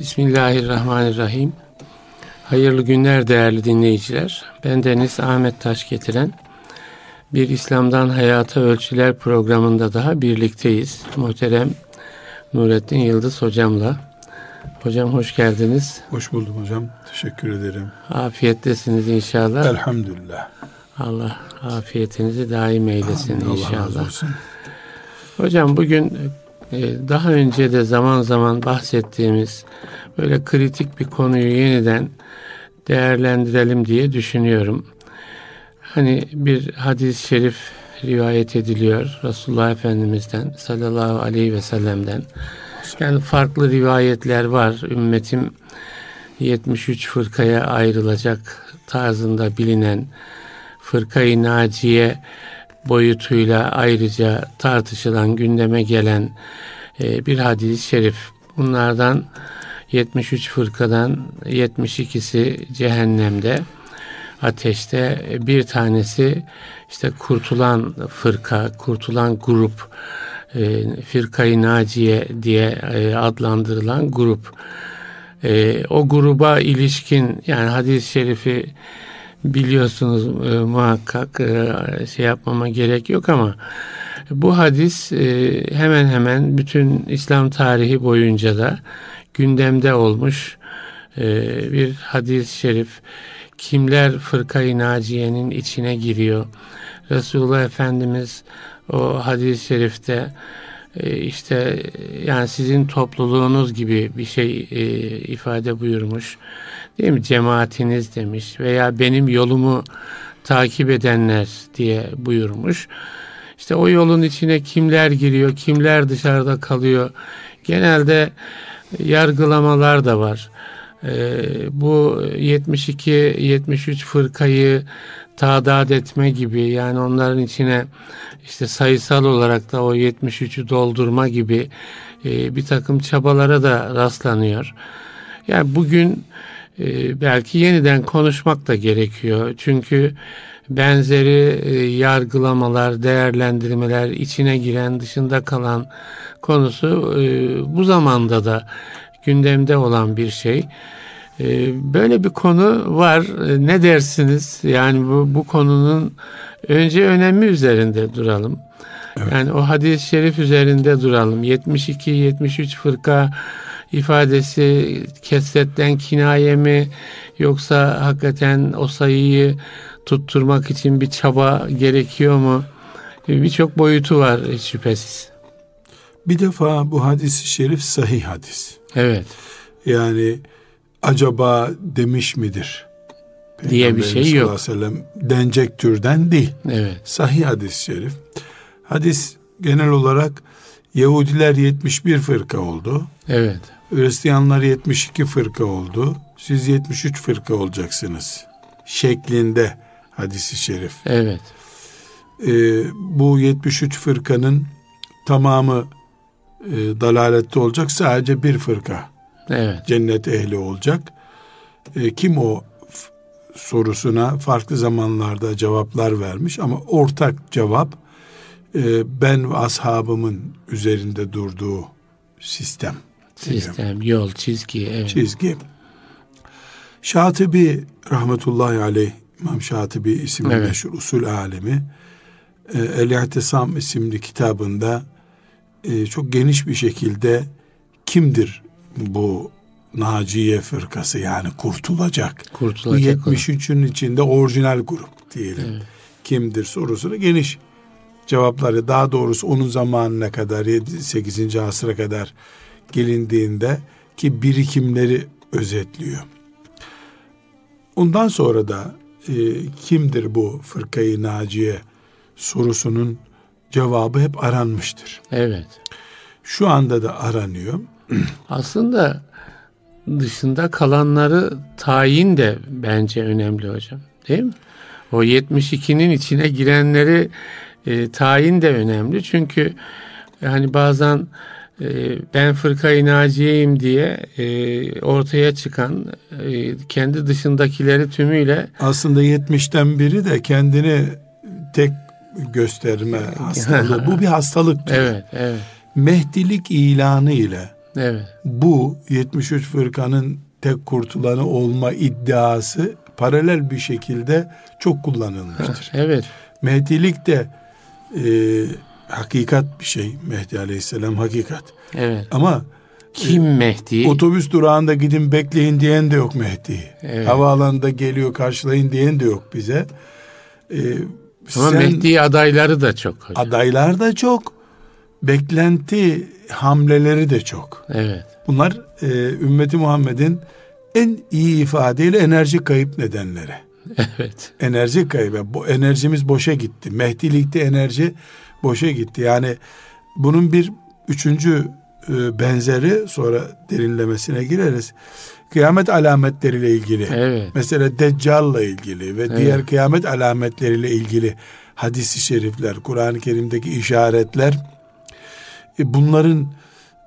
Bismillahirrahmanirrahim. Hayırlı günler değerli dinleyiciler. Ben Deniz Ahmet Taş getiren bir İslam'dan Hayata Ölçüler programında daha birlikteyiz. Muhterem Nurettin Yıldız hocamla. Hocam hoş geldiniz. Hoş buldum hocam. Teşekkür ederim. Afiyettesiniz inşallah. Elhamdülillah. Allah afiyetinizi daim eylesin Amin. inşallah. Allah razı olsun. Hocam bugün daha önce de zaman zaman bahsettiğimiz böyle kritik bir konuyu yeniden değerlendirelim diye düşünüyorum. Hani bir hadis-i şerif rivayet ediliyor Resulullah Efendimiz'den sallallahu aleyhi ve sellem'den. Yani farklı rivayetler var. Ümmetim 73 fırkaya ayrılacak tarzında bilinen fırkayı naciye boyutuyla ayrıca tartışılan gündeme gelen e, bir hadis-i şerif. Bunlardan 73 fırkadan 72'si cehennemde ateşte bir tanesi işte kurtulan fırka, kurtulan grup e, Firkayı Naciye diye e, adlandırılan grup. E, o gruba ilişkin yani hadis-i şerifi biliyorsunuz e, muhakkak e, şey yapmama gerek yok ama bu hadis e, hemen hemen bütün İslam tarihi boyunca da gündemde olmuş e, bir hadis-i şerif. Kimler fırkayı naciyenin içine giriyor? Resulullah Efendimiz o hadis-i şerifte işte yani sizin topluluğunuz gibi bir şey e, ifade buyurmuş. Değil mi? Cemaatiniz demiş veya benim yolumu takip edenler diye buyurmuş. İşte o yolun içine kimler giriyor, kimler dışarıda kalıyor. Genelde yargılamalar da var. Ee, bu 72-73 fırkayı tadat etme gibi yani onların içine işte sayısal olarak da o 73'ü doldurma gibi e, bir takım çabalara da rastlanıyor. Yani bugün e, belki yeniden konuşmak da gerekiyor. Çünkü benzeri e, yargılamalar, değerlendirmeler içine giren, dışında kalan konusu e, bu zamanda da gündemde olan bir şey. E, böyle bir konu var. E, ne dersiniz? Yani bu, bu konunun önce önemi üzerinde duralım. Evet. Yani o hadis-i şerif üzerinde duralım. 72-73 fırka ifadesi kesretten kinaye mi yoksa hakikaten o sayıyı tutturmak için bir çaba gerekiyor mu? Birçok boyutu var hiç şüphesiz. Bir defa bu hadis-i şerif sahih hadis. Evet. Yani acaba demiş midir? diye bir şey yok. Sellem denecek türden değil. Evet. Sahih hadis-i şerif. Hadis genel olarak Yahudiler 71 fırka oldu. Evet. Hristiyanlar 72 fırka oldu. Siz 73 fırka olacaksınız. Şeklinde hadisi şerif. Evet. Ee, bu 73 fırkanın tamamı e, dalalette olacak. Sadece bir fırka. Evet. Cennet ehli olacak. E, kim o sorusuna farklı zamanlarda cevaplar vermiş ama ortak cevap e, ben ve ashabımın üzerinde durduğu sistem. Sistem, yol, çizgi. Evet. Çizgi. Şatibi rahmetullahi aleyh İmam Şatibi isimli evet. meşhur usul alemi e, El-İhtisam isimli kitabında e, çok geniş bir şekilde kimdir bu Naciye fırkası yani kurtulacak. Kurtulacak. Bu 73'ün içinde orijinal grup diyelim. Evet. Kimdir sorusunu geniş cevapları daha doğrusu onun zamanına kadar 8. asıra kadar gelindiğinde ki birikimleri özetliyor. Ondan sonra da e, kimdir bu fırkayı naciye sorusunun cevabı hep aranmıştır. Evet. Şu anda da aranıyor. Aslında dışında kalanları tayin de bence önemli hocam. Değil mi? O 72'nin içine girenleri e, tayin de önemli. Çünkü yani bazen e, ben fırkayı naciyeyim diye e, ortaya çıkan e, kendi dışındakileri tümüyle aslında 70'ten biri de kendini tek gösterme hastalığı. Bu bir hastalık. Evet, evet. Mehdilik ilanı ile Evet. Bu 73 fırkanın tek kurtulanı olma iddiası paralel bir şekilde çok kullanılmıştır. Evet. Mehdilik de e, hakikat bir şey. Mehdi Aleyhisselam hakikat. Evet. Ama Kim Mehdi? otobüs durağında gidin bekleyin diyen de yok Mehdi. Evet. Havaalanında geliyor karşılayın diyen de yok bize. E, Ama sen- Mehdi adayları da çok hocam. Adaylar da çok. Beklenti hamleleri de çok. Evet. Bunlar e, ümmeti Muhammed'in en iyi ifadeyle enerji kayıp nedenleri. Evet. Enerji kaybı. Bu enerjimiz boşa gitti. Mehdilikte enerji boşa gitti. Yani bunun bir üçüncü e, benzeri sonra derinlemesine gireriz. Kıyamet alametleriyle ilgili. Evet. Mesela Deccal'la ilgili ve diğer kıyamet alametleriyle ilgili hadisi şerifler, Kur'an-ı Kerim'deki işaretler e, bunların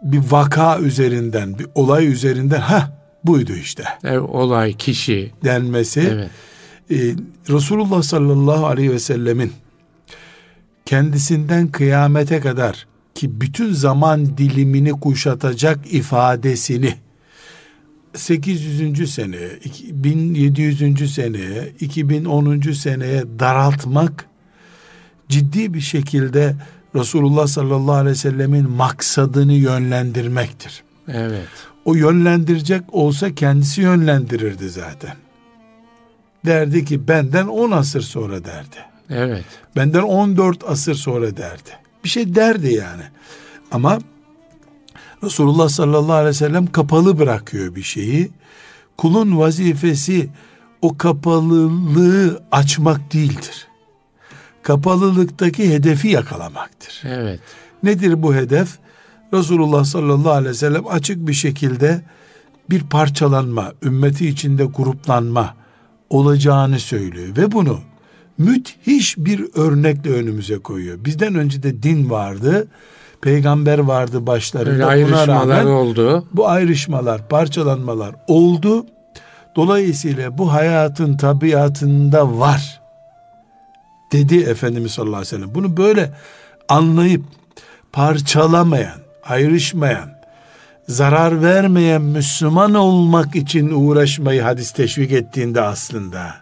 bir vaka üzerinden, bir olay üzerinden ha buydu işte Evet, olay, kişi. denmesi Evet. e, Resulullah sallallahu aleyhi ve sellemin kendisinden kıyamete kadar ki bütün zaman dilimini kuşatacak ifadesini 800. seneye, iki- 1700. seneye, 2010. seneye daraltmak ciddi bir şekilde Resulullah sallallahu aleyhi ve sellemin maksadını yönlendirmektir. Evet. O yönlendirecek olsa kendisi yönlendirirdi zaten. Derdi ki benden 10 asır sonra derdi. Evet. Benden 14 asır sonra derdi. Bir şey derdi yani. Ama Resulullah sallallahu aleyhi ve sellem kapalı bırakıyor bir şeyi. Kulun vazifesi o kapalılığı açmak değildir. Kapalılıktaki hedefi yakalamaktır. Evet. Nedir bu hedef? Resulullah sallallahu aleyhi ve sellem açık bir şekilde bir parçalanma, ümmeti içinde gruplanma olacağını söylüyor ve bunu müthiş bir örnekle önümüze koyuyor. Bizden önce de din vardı, peygamber vardı Öyle başlarında. Buna ayrışmalar rağmen oldu. bu ayrışmalar, parçalanmalar oldu. Dolayısıyla bu hayatın tabiatında var. Dedi Efendimiz sallallahu aleyhi ve sellem. Bunu böyle anlayıp parçalamayan, ayrışmayan, zarar vermeyen Müslüman olmak için uğraşmayı hadis teşvik ettiğinde aslında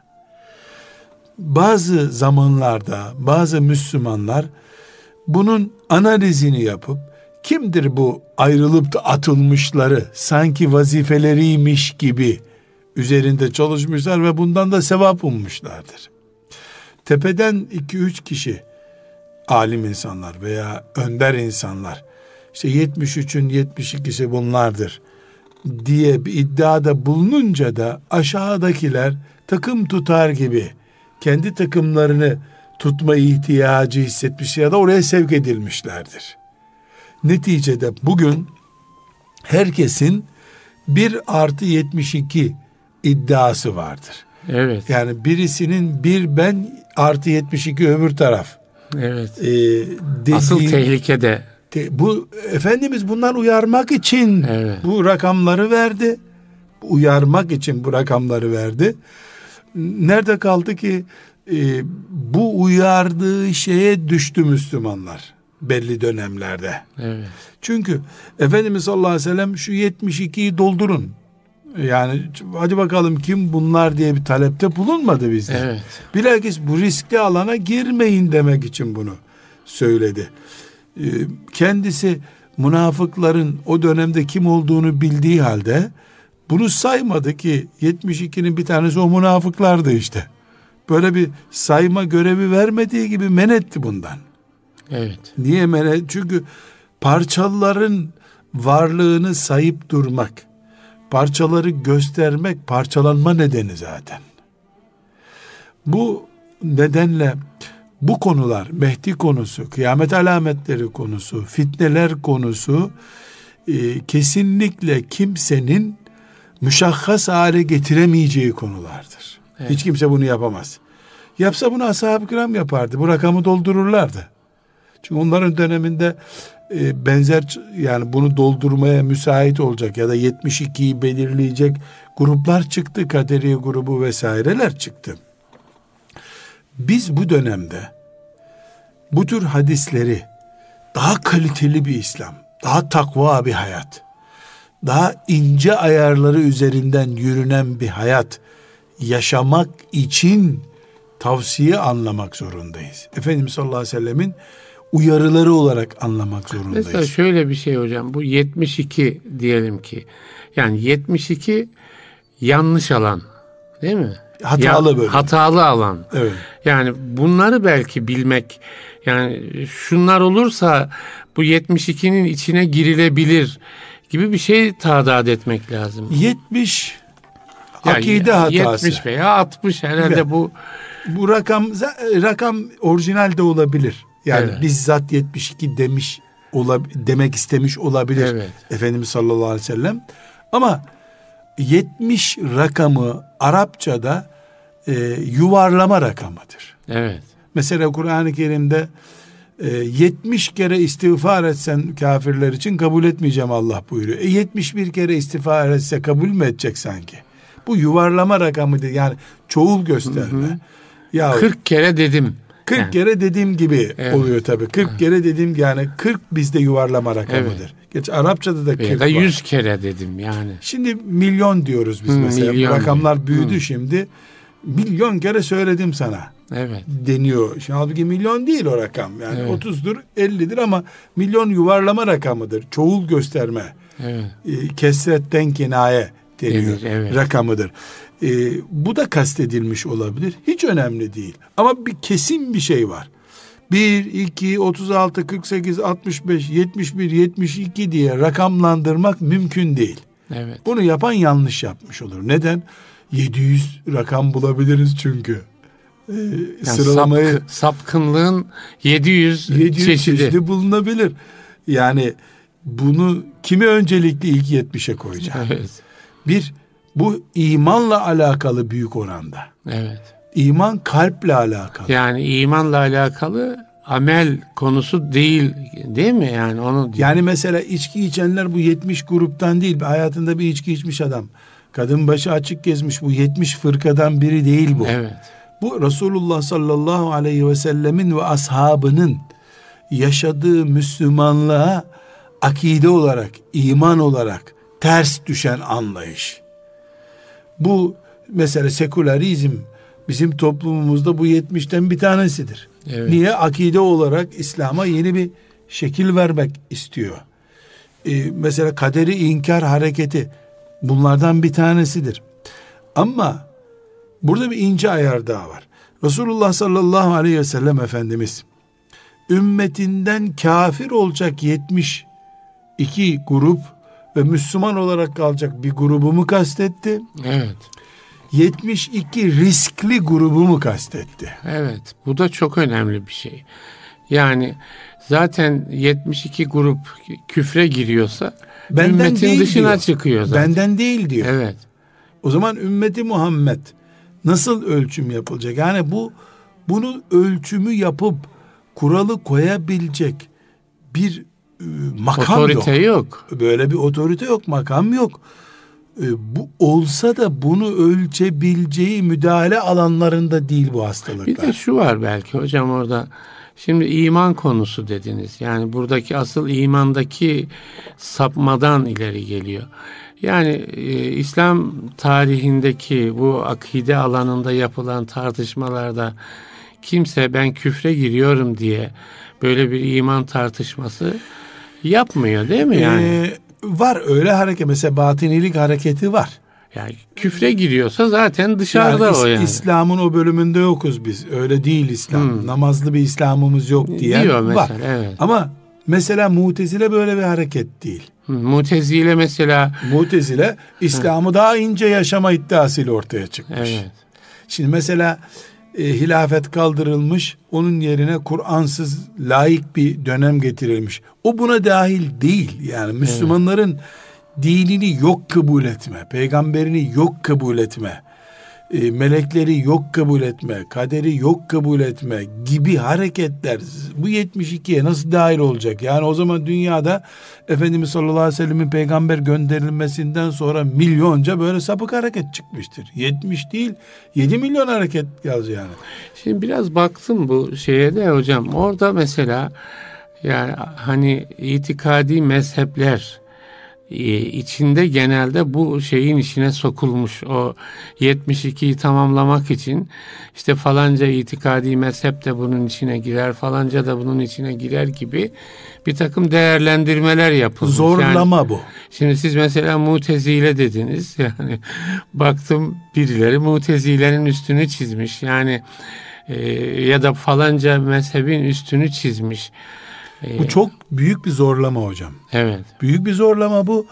bazı zamanlarda bazı Müslümanlar bunun analizini yapıp kimdir bu ayrılıp da atılmışları sanki vazifeleriymiş gibi üzerinde çalışmışlar ve bundan da sevap ummuşlardır. Tepeden iki üç kişi alim insanlar veya önder insanlar işte 73'ün 72'si bunlardır diye bir iddiada bulununca da aşağıdakiler takım tutar gibi kendi takımlarını tutma ihtiyacı hissetmiş ya da oraya sevk edilmişlerdir. Neticede bugün herkesin bir artı 72 iddiası vardır. Evet. Yani birisinin bir ben artı 72 öbür taraf. Evet. Ee, dediği- Asıl tehlike de te- bu Efendimiz bundan uyarmak için Evet. bu rakamları verdi. Uyarmak için bu rakamları verdi. Nerede kaldı ki e, bu uyardığı şeye düştü Müslümanlar belli dönemlerde. evet. Çünkü Efendimiz sallallahu aleyhi ve sellem şu 72'yi doldurun. Yani hadi bakalım kim bunlar diye bir talepte bulunmadı bizde. Evet. Bilakis bu riskli alana girmeyin demek için bunu söyledi. Ee, Kendisi münafıkların o dönemde kim olduğunu bildiği halde bunu saymadı ki 72'nin bir tanesi o münafıklardı işte. Böyle bir sayma görevi vermediği gibi men etti bundan. Evet. Niye men etti? Çünkü parçaların varlığını sayıp durmak, parçaları göstermek parçalanma nedeni zaten. Bu nedenle bu konular, Mehdi konusu, kıyamet alametleri konusu, fitneler konusu e, kesinlikle kimsenin müşahhas hale getiremeyeceği konulardır. Evet. Hiç kimse bunu yapamaz. Yapsa bunu ashab-ı kiram yapardı. Bu rakamı doldururlardı. Çünkü onların döneminde e, benzer yani bunu doldurmaya müsait olacak ya da 72'yi belirleyecek gruplar çıktı. Kaderi grubu vesaireler çıktı. Biz bu dönemde bu tür hadisleri daha kaliteli bir İslam, daha takva bir hayat, daha ince ayarları üzerinden yürünen bir hayat yaşamak için tavsiye anlamak zorundayız. Efendimiz sallallahu aleyhi ve sellemin uyarıları olarak anlamak zorundayız. Mesela şöyle bir şey hocam bu 72 diyelim ki yani 72 yanlış alan değil mi? Hatalı ya, böyle. Hatalı alan. Evet. Yani bunları belki bilmek yani şunlar olursa bu 72'nin içine girilebilir gibi bir şey tadat etmek lazım. 70 Yani akide hatası. 70 veya 60 herhalde Evet. bu Bu rakam rakam orijinal de olabilir. Yani Evet. bizzat 72 demiş olab demek istemiş olabilir Evet. Efendimiz sallallahu aleyhi ve sellem. Ama 70 rakamı Arapçada e, yuvarlama rakamıdır. evet. Mesela Kur'an-ı Kerim'de e, 70 kere istiğfar etsen kafirler için kabul etmeyeceğim Allah buyuruyor. E 71 kere istiğfar etse kabul mü edecek sanki? Bu yuvarlama rakamıdır. Yani çoğul gösterme. Ya 40 kere dedim. 40 Yani. kere dediğim gibi Evet. oluyor tabii. 40 kere dediğim yani 40 bizde yuvarlama rakamıdır. Evet. Geç Arapçada da 40 Ya da var. 100 kere dedim yani. Şimdi milyon diyoruz biz Hı, mesela. Milyon rakamlar diyor. büyüdü Hı. şimdi. Milyon kere söyledim sana Evet. deniyor. Şimdi halbuki milyon değil o rakam. Yani Evet. 30'dur, 50'dir ama milyon yuvarlama rakamıdır. Çoğul gösterme. Evet. E, kesretten kinaye deniyor. Denir, evet. Rakamıdır. E, bu da kastedilmiş olabilir. Hiç önemli değil. Ama bir kesin bir şey var. 1, 2, 36, 48, 65, 71, 72 diye rakamlandırmak mümkün değil. Evet. Bunu yapan yanlış yapmış olur. Neden? 700 rakam bulabiliriz çünkü. Ee, Yani sıralamayı sapkı- sapkınlığın 700, 700 çeşidi. çeşidi bulunabilir. Yani bunu kimi öncelikli ilk 70'e koyacak? Evet. Bir, bu imanla alakalı büyük oranda. Evet. İman kalple alakalı. Yani imanla alakalı amel konusu değil değil mi yani onu diyor. Yani mesela içki içenler bu 70 gruptan değil. Hayatında bir içki içmiş adam. Kadın başı açık gezmiş. Bu 70 fırkadan biri değil bu. Evet. Bu Resulullah sallallahu aleyhi ve sellemin ve ashabının yaşadığı Müslümanlığa akide olarak, iman olarak ters düşen anlayış. Bu mesela sekülerizm bizim toplumumuzda bu 70'ten bir tanesidir. Evet. Niye? Akide olarak İslam'a yeni bir şekil vermek istiyor. Ee, mesela kaderi inkar hareketi bunlardan bir tanesidir. Ama burada bir ince ayar daha var. Resulullah sallallahu aleyhi ve sellem Efendimiz ümmetinden kafir olacak 72 grup ve Müslüman olarak kalacak bir grubu mu kastetti? Evet. 72 riskli grubu mu kastetti? Evet. Bu da çok önemli bir şey. Yani zaten 72 grup küfre giriyorsa Benden ümmetin değil dışına diyor. çıkıyor zaten. Benden değil diyor. Evet. O zaman ümmeti Muhammed nasıl ölçüm yapılacak? Yani bu bunu ölçümü yapıp kuralı koyabilecek bir makam Otorite yok. yok. Böyle bir otorite yok, makam yok. E, bu olsa da bunu ölçebileceği müdahale alanlarında değil bu Bir hastalıklar. de şu var belki hocam orada. Şimdi iman konusu dediniz. Yani buradaki asıl imandaki sapmadan ileri geliyor. Yani e, İslam tarihindeki bu akide alanında yapılan tartışmalarda kimse ben küfre giriyorum diye böyle bir iman tartışması yapmıyor değil mi yani? E, var öyle hareket mesela batinilik hareketi var. yani küfre giriyorsa zaten dışarıda Yani o yani. İslam'ın o bölümünde yokuz biz. Öyle değil İslam. Hmm. Namazlı bir İslam'ımız yok diyen Diyor var. mesela evet. Ama mesela Mutezile böyle bir hareket değil. Hı, Mutezile mesela Mutezile İslam'ı daha ince yaşama iddiasıyla ortaya çıkmış. evet. Şimdi mesela e, hilafet kaldırılmış, onun yerine Kur'ansız laik bir dönem getirilmiş. O buna dahil değil. Yani Müslümanların dinini yok kabul etme, peygamberini yok kabul etme, e, melekleri yok kabul etme, kaderi yok kabul etme gibi hareketler bu 72'ye nasıl dahil olacak? Yani o zaman dünyada Efendimiz sallallahu aleyhi ve sellemin peygamber gönderilmesinden sonra milyonca böyle sapık hareket çıkmıştır. 70 değil 7 milyon hareket yaz yani. Şimdi biraz baktım bu şeye de hocam. Orada mesela yani hani itikadi mezhepler içinde genelde bu şeyin içine sokulmuş. O 72'yi tamamlamak için işte falanca itikadi mezhep de bunun içine girer, falanca da bunun içine girer gibi bir takım değerlendirmeler yapılmış. Zorlama yani, bu. Şimdi siz mesela mutezile dediniz. Yani baktım birileri mutezilerin üstünü çizmiş. Yani e, ya da falanca mezhebin üstünü çizmiş. Bu çok büyük bir zorlama hocam. Evet. Büyük bir zorlama bu.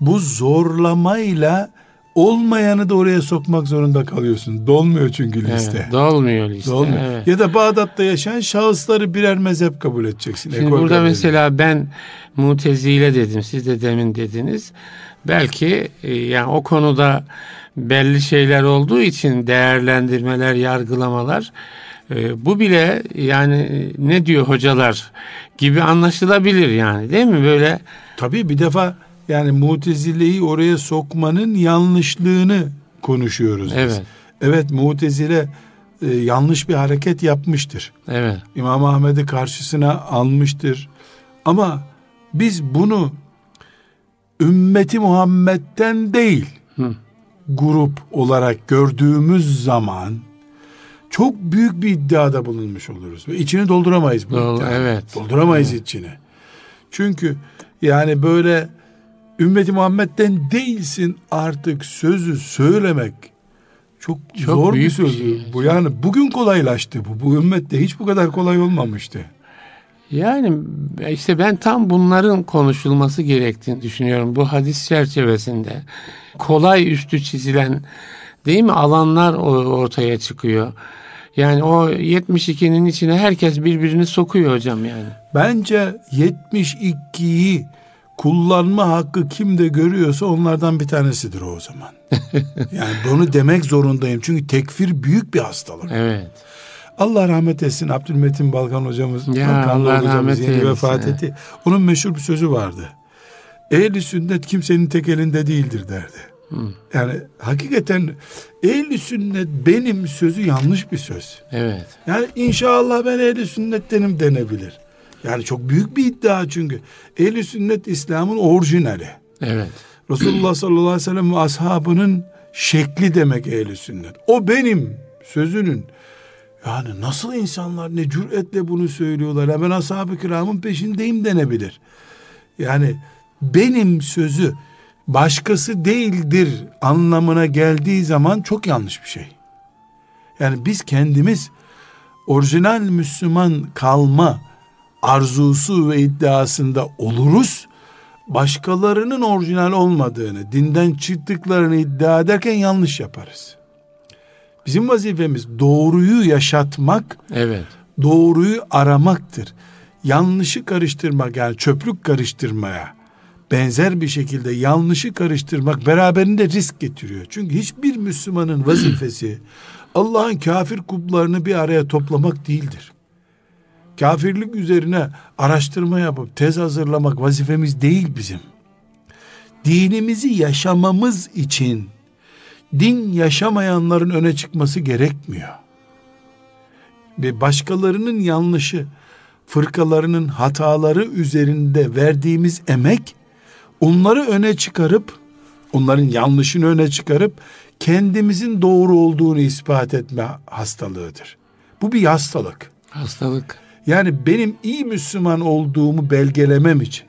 Bu zorlamayla olmayanı da oraya sokmak zorunda kalıyorsun. Dolmuyor çünkü liste. Evet, dolmuyor liste. Dolmuyor. Evet. Ya da Bağdat'ta yaşayan şahısları birer mezhep kabul edeceksin. Şimdi burada kabul mesela ben mutezile dedim. Siz de demin dediniz. Belki e, yani o konuda belli şeyler olduğu için değerlendirmeler, yargılamalar e, bu bile yani ne diyor hocalar gibi anlaşılabilir yani değil mi böyle? Tabii bir defa yani mutezileyi oraya sokmanın yanlışlığını konuşuyoruz biz. Evet. Evet mutezile e, yanlış bir hareket yapmıştır. Evet. İmam Ahmet'i karşısına almıştır. Ama biz bunu ümmeti Muhammed'den değil Hı. grup olarak gördüğümüz zaman çok büyük bir iddiada bulunmuş oluruz. Ve içini dolduramayız bu Dol, Evet. Dolduramayız evet. içini. Çünkü yani böyle ümmeti Muhammed'den değilsin artık sözü söylemek çok, çok zor bir söz. Şey. Bu yani bugün kolaylaştı bu. Bu ümmette hiç bu kadar kolay olmamıştı. Yani işte ben tam bunların konuşulması gerektiğini düşünüyorum bu hadis çerçevesinde. Kolay üstü çizilen değil mi alanlar ortaya çıkıyor. Yani o 72'nin içine herkes birbirini sokuyor hocam yani. Bence 72'yi kullanma hakkı kimde görüyorsa onlardan bir tanesidir o, zaman. yani bunu demek zorundayım. Çünkü tekfir büyük bir hastalık. Evet. Allah rahmet etsin Abdülmetin Balkan hocamız. Ya Balkan Allah hocamız yeni eylesin. vefat etti. Onun meşhur bir sözü vardı. Ehli sünnet kimsenin tek elinde değildir derdi. Yani hakikaten ehli sünnet benim sözü yanlış bir söz. Evet. Yani inşallah ben ehli sünnettenim denebilir. Yani çok büyük bir iddia çünkü. Ehli sünnet İslam'ın orijinali. Evet. Resulullah sallallahu aleyhi ve sellem ve ashabının şekli demek ehli sünnet. O benim sözünün yani nasıl insanlar ne cüretle bunu söylüyorlar. Ben ashab-ı kiramın peşindeyim denebilir. Yani benim sözü başkası değildir anlamına geldiği zaman çok yanlış bir şey. Yani biz kendimiz orijinal Müslüman kalma arzusu ve iddiasında oluruz. Başkalarının orijinal olmadığını, dinden çıktıklarını iddia ederken yanlış yaparız. Bizim vazifemiz doğruyu yaşatmak, evet. doğruyu aramaktır. Yanlışı karıştırmak yani çöplük karıştırmaya, benzer bir şekilde yanlışı karıştırmak beraberinde risk getiriyor. Çünkü hiçbir Müslümanın vazifesi Allah'ın kafir kullarını bir araya toplamak değildir. Kafirlik üzerine araştırma yapıp tez hazırlamak vazifemiz değil bizim. Dinimizi yaşamamız için din yaşamayanların öne çıkması gerekmiyor. Ve başkalarının yanlışı, fırkalarının hataları üzerinde verdiğimiz emek onları öne çıkarıp onların yanlışını öne çıkarıp kendimizin doğru olduğunu ispat etme hastalığıdır. Bu bir hastalık. Hastalık. Yani benim iyi Müslüman olduğumu belgelemem için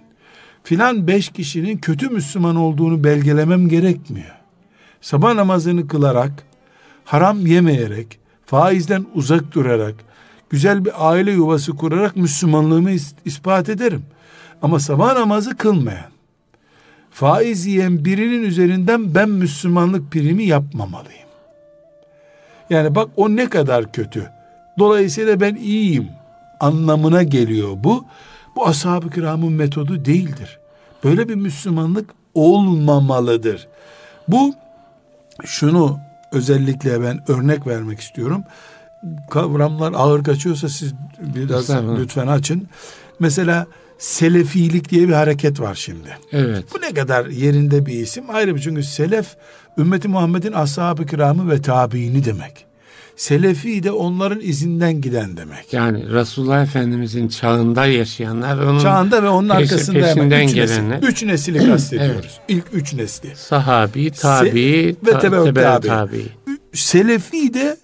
filan beş kişinin kötü Müslüman olduğunu belgelemem gerekmiyor. Sabah namazını kılarak, haram yemeyerek, faizden uzak durarak, güzel bir aile yuvası kurarak Müslümanlığımı ispat ederim. Ama sabah namazı kılmayan, faiz yiyen birinin üzerinden ben Müslümanlık primi yapmamalıyım. Yani bak o ne kadar kötü. Dolayısıyla ben iyiyim anlamına geliyor bu. Bu ashab-ı kiramın metodu değildir. Böyle bir Müslümanlık olmamalıdır. Bu şunu özellikle ben örnek vermek istiyorum. Kavramlar ağır kaçıyorsa siz biraz lütfen açın. Mesela selefilik diye bir hareket var şimdi. Evet. Bu ne kadar yerinde bir isim ayrı bir çünkü selef ümmeti Muhammed'in ashab-ı kiramı ve tabiini demek. Selefi de onların izinden giden demek. Yani Resulullah Efendimizin çağında yaşayanlar onun çağında ve onun peşi- arkasında peşinden hemen üç gelenler. nesil. Üç nesili kastediyoruz. İlk üç nesli. sahabi, tabi, ve ta- tebeut tebeut tabi. tabi. Selefi de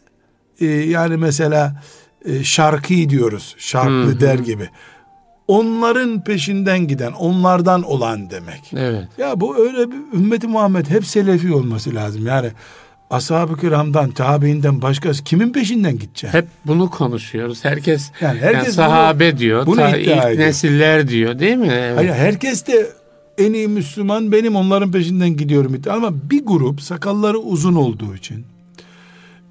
e, yani mesela e, şarkı diyoruz. Şarklı Hı hı. der gibi. Onların peşinden giden, onlardan olan demek. Evet. Ya bu öyle bir ümmeti Muhammed hep selefi olması lazım. Yani ashab-ı kiramdan, tabiinden başkası kimin peşinden gidecek? Hep bunu konuşuyoruz. Herkes, Yani yani herkes sahabe diyor, bunu ta ilk ediyor. nesiller diyor değil mi? Evet. Hayır, herkes de en iyi Müslüman benim onların peşinden gidiyorum. Ama bir grup sakalları uzun olduğu için,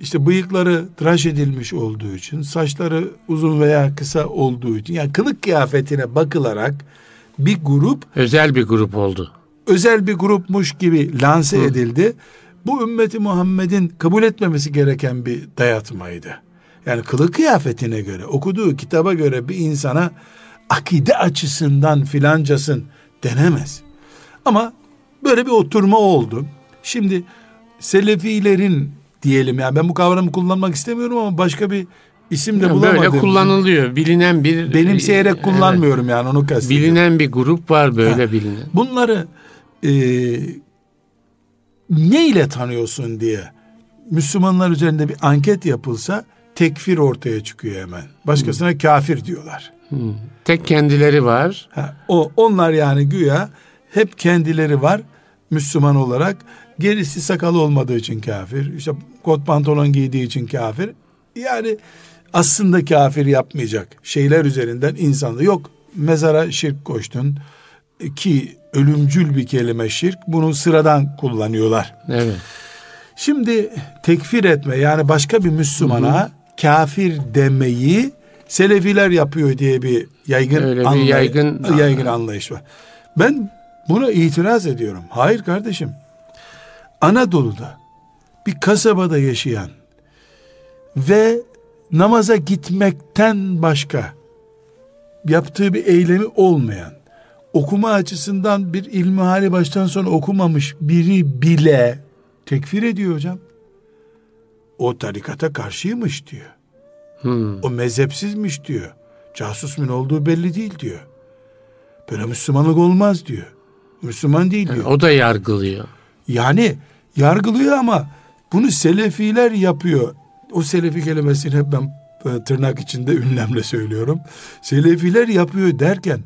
işte bıyıkları tıraş edilmiş olduğu için, saçları uzun veya kısa olduğu için, yani kılık kıyafetine bakılarak bir grup Özel bir grup oldu. özel bir grupmuş gibi lanse edildi. Bu ümmeti Muhammed'in kabul etmemesi gereken bir dayatmaydı. Yani kılık kıyafetine göre, okuduğu kitaba göre bir insana akide açısından filancasın denemez. Ama böyle bir oturma oldu. Şimdi Selefilerin diyelim yani ben bu kavramı kullanmak istemiyorum ama başka bir isim de Yani bulamadım. böyle kullanılıyor. Bilinen bir Benimseyerek Evet. kullanmıyorum yani onu kastediyorum. Bilinen bir grup var böyle bilinen. Bunları e, ne ile tanıyorsun diye Müslümanlar üzerinde bir anket yapılsa tekfir ortaya çıkıyor hemen. Başkasına kafir diyorlar. Hmm. Tek kendileri var. Ha, o onlar yani güya hep kendileri var Müslüman olarak. Gerisi sakalı olmadığı için kafir. İşte kot pantolon giydiği için kafir. Yani aslında kafir yapmayacak şeyler üzerinden insanlığı yok. Mezara şirk koştun ki ölümcül bir kelime şirk. Bunu sıradan kullanıyorlar. Evet. Şimdi tekfir etme yani başka bir Müslümana kafir demeyi Selefiler yapıyor diye bir yaygın Öyle bir anlay- yaygın- yaygın anlayış var. Ben buna itiraz ediyorum. Hayır kardeşim. Anadolu'da bir kasabada yaşayan ve namaza gitmekten başka yaptığı bir eylemi olmayan okuma açısından bir ilmihali baştan sona okumamış biri bile tekfir ediyor hocam. O tarikata karşıymış diyor. Hmm. O mezhepsizmiş diyor. Casus mu olduğu belli değil diyor. Böyle Müslümanlık olmaz diyor. Müslüman değil diyor. O da yargılıyor. Yani yargılıyor ama bunu selefiler yapıyor. O selefi kelimesini hep ben e, tırnak içinde ünlemle söylüyorum. Selefiler yapıyor derken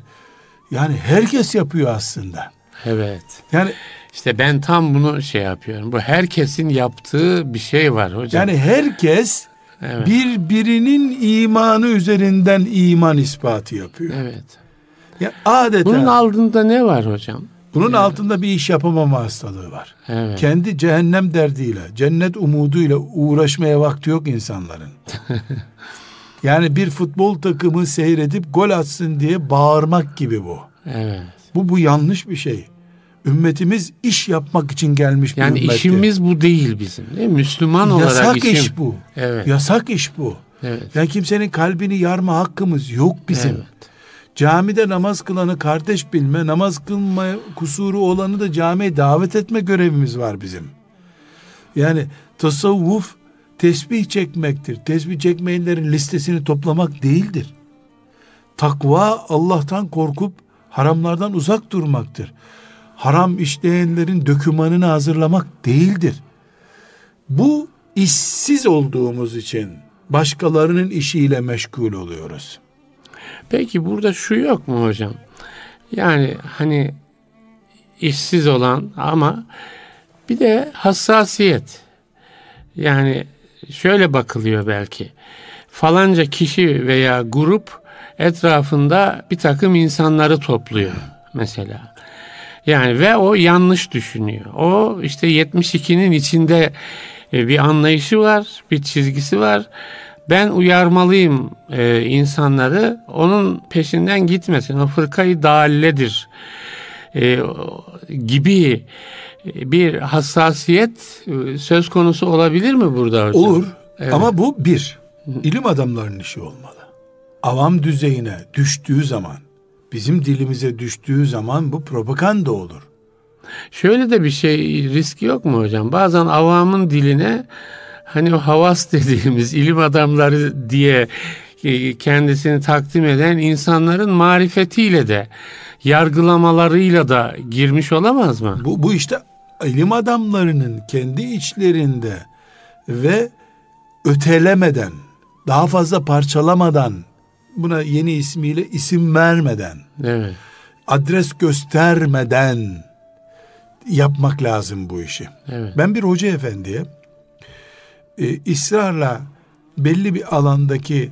yani herkes yapıyor aslında. Evet. Yani İşte ben tam bunu şey yapıyorum. Bu herkesin yaptığı bir şey var hocam. yani herkes evet. birbirinin imanı üzerinden iman ispatı yapıyor. evet. Yani adeta Bunun altında ne var hocam? Bunun altında bir iş yapamama hastalığı var. Evet. Kendi cehennem derdiyle, cennet umuduyla uğraşmaya vakti yok insanların. yani bir futbol takımı seyredip gol atsın diye bağırmak gibi bu. Evet. Bu bu yanlış bir şey. Ümmetimiz iş yapmak için gelmiş bir Yani ümmetti. işimiz bu değil bizim. Değil mi? Müslüman olarak yasak işim. iş bu. Evet. Yasak iş bu. Evet. Yani kimsenin kalbini yarma hakkımız yok bizim. Evet. Camide namaz kılanı kardeş bilme, namaz kılma kusuru olanı da camiye davet etme görevimiz var bizim. Yani tasavvuf tesbih çekmektir. Tesbih çekmeyenlerin listesini toplamak değildir. Takva Allah'tan korkup haramlardan uzak durmaktır. Haram işleyenlerin dökümanını hazırlamak değildir. Bu işsiz olduğumuz için başkalarının işiyle meşgul oluyoruz. Peki burada şu yok mu hocam? Yani hani işsiz olan ama bir de hassasiyet. Yani şöyle bakılıyor belki. Falanca kişi veya grup etrafında bir takım insanları topluyor mesela. Yani ve o yanlış düşünüyor. O işte 72'nin içinde e, bir anlayışı var, bir çizgisi var. Ben uyarmalıyım e, insanları onun peşinden gitmesin. O fırkayı dalledir e, gibi e, bir hassasiyet e, söz konusu olabilir mi burada hocam? Olur Evet. ama bu bir ilim adamlarının işi olmalı. Avam düzeyine düştüğü zaman bizim dilimize düştüğü zaman bu propaganda olur. Şöyle de bir şey riski yok mu hocam? Bazen avamın diline hani o havas dediğimiz ilim adamları diye e, kendisini takdim eden insanların marifetiyle de yargılamalarıyla da girmiş olamaz mı? Bu, bu işte ilim adamlarının kendi içlerinde ve ötelemeden, daha fazla parçalamadan, buna yeni ismiyle isim vermeden, evet. adres göstermeden yapmak lazım bu işi. Evet. Ben bir hoca efendiye e, ısrarla belli bir alandaki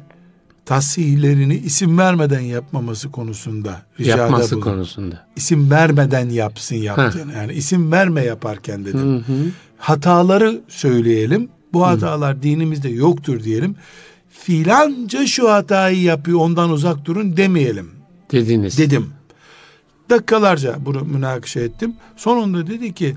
tasihlerini isim vermeden yapmaması konusunda ricada Yapması bulundum. konusunda. İsim vermeden yapsın yaptığını. Yani isim verme yaparken dedim. Hı hı. Hataları söyleyelim. Bu hatalar dinimizde yoktur diyelim. Filanca şu hatayı yapıyor ondan uzak durun demeyelim Dediniz. dedim. Dakikalarca bunu münakaşa ettim. Sonunda dedi ki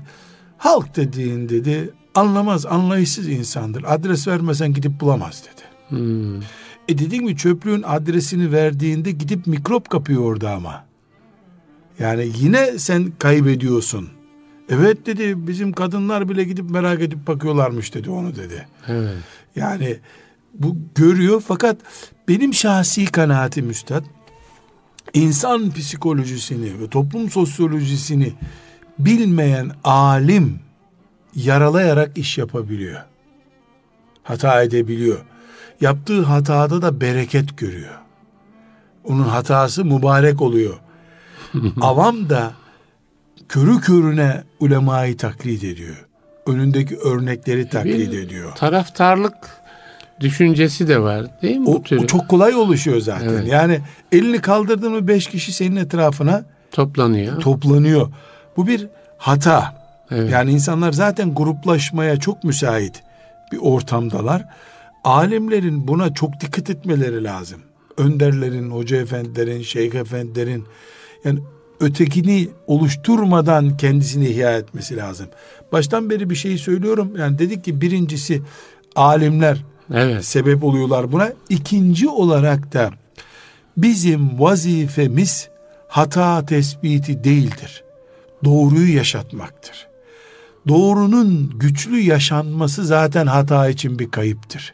halk dediğin dedi anlamaz anlayışsız insandır. Adres vermesen gidip bulamaz dedi. Hmm. E dedim mi çöplüğün adresini verdiğinde gidip mikrop kapıyor orada ama. Yani yine sen kaybediyorsun. Evet dedi bizim kadınlar bile gidip merak edip bakıyorlarmış dedi onu dedi. Evet. Yani bu görüyor fakat benim şahsi kanaatim üstad insan psikolojisini ve toplum sosyolojisini bilmeyen alim yaralayarak iş yapabiliyor. Hata edebiliyor. Yaptığı hatada da bereket görüyor. Onun hatası mübarek oluyor. Avam da körü körüne ulemayı taklit ediyor. Önündeki örnekleri taklit Bir ediyor. Taraftarlık düşüncesi de var değil mi? O, o çok kolay oluşuyor zaten. Evet. Yani elini kaldırdın mı beş kişi senin etrafına toplanıyor. toplanıyor. Bu bir hata. Evet. Yani insanlar zaten gruplaşmaya çok müsait bir ortamdalar. Alimlerin buna çok dikkat etmeleri lazım. Önderlerin, hoca efendilerin, şeyh efendilerin yani ötekini oluşturmadan kendisini ihya etmesi lazım. Baştan beri bir şey söylüyorum. Yani dedik ki birincisi alimler Evet. sebep oluyorlar buna. İkinci olarak da bizim vazifemiz hata tespiti değildir. Doğruyu yaşatmaktır. Doğrunun güçlü yaşanması zaten hata için bir kayıptır.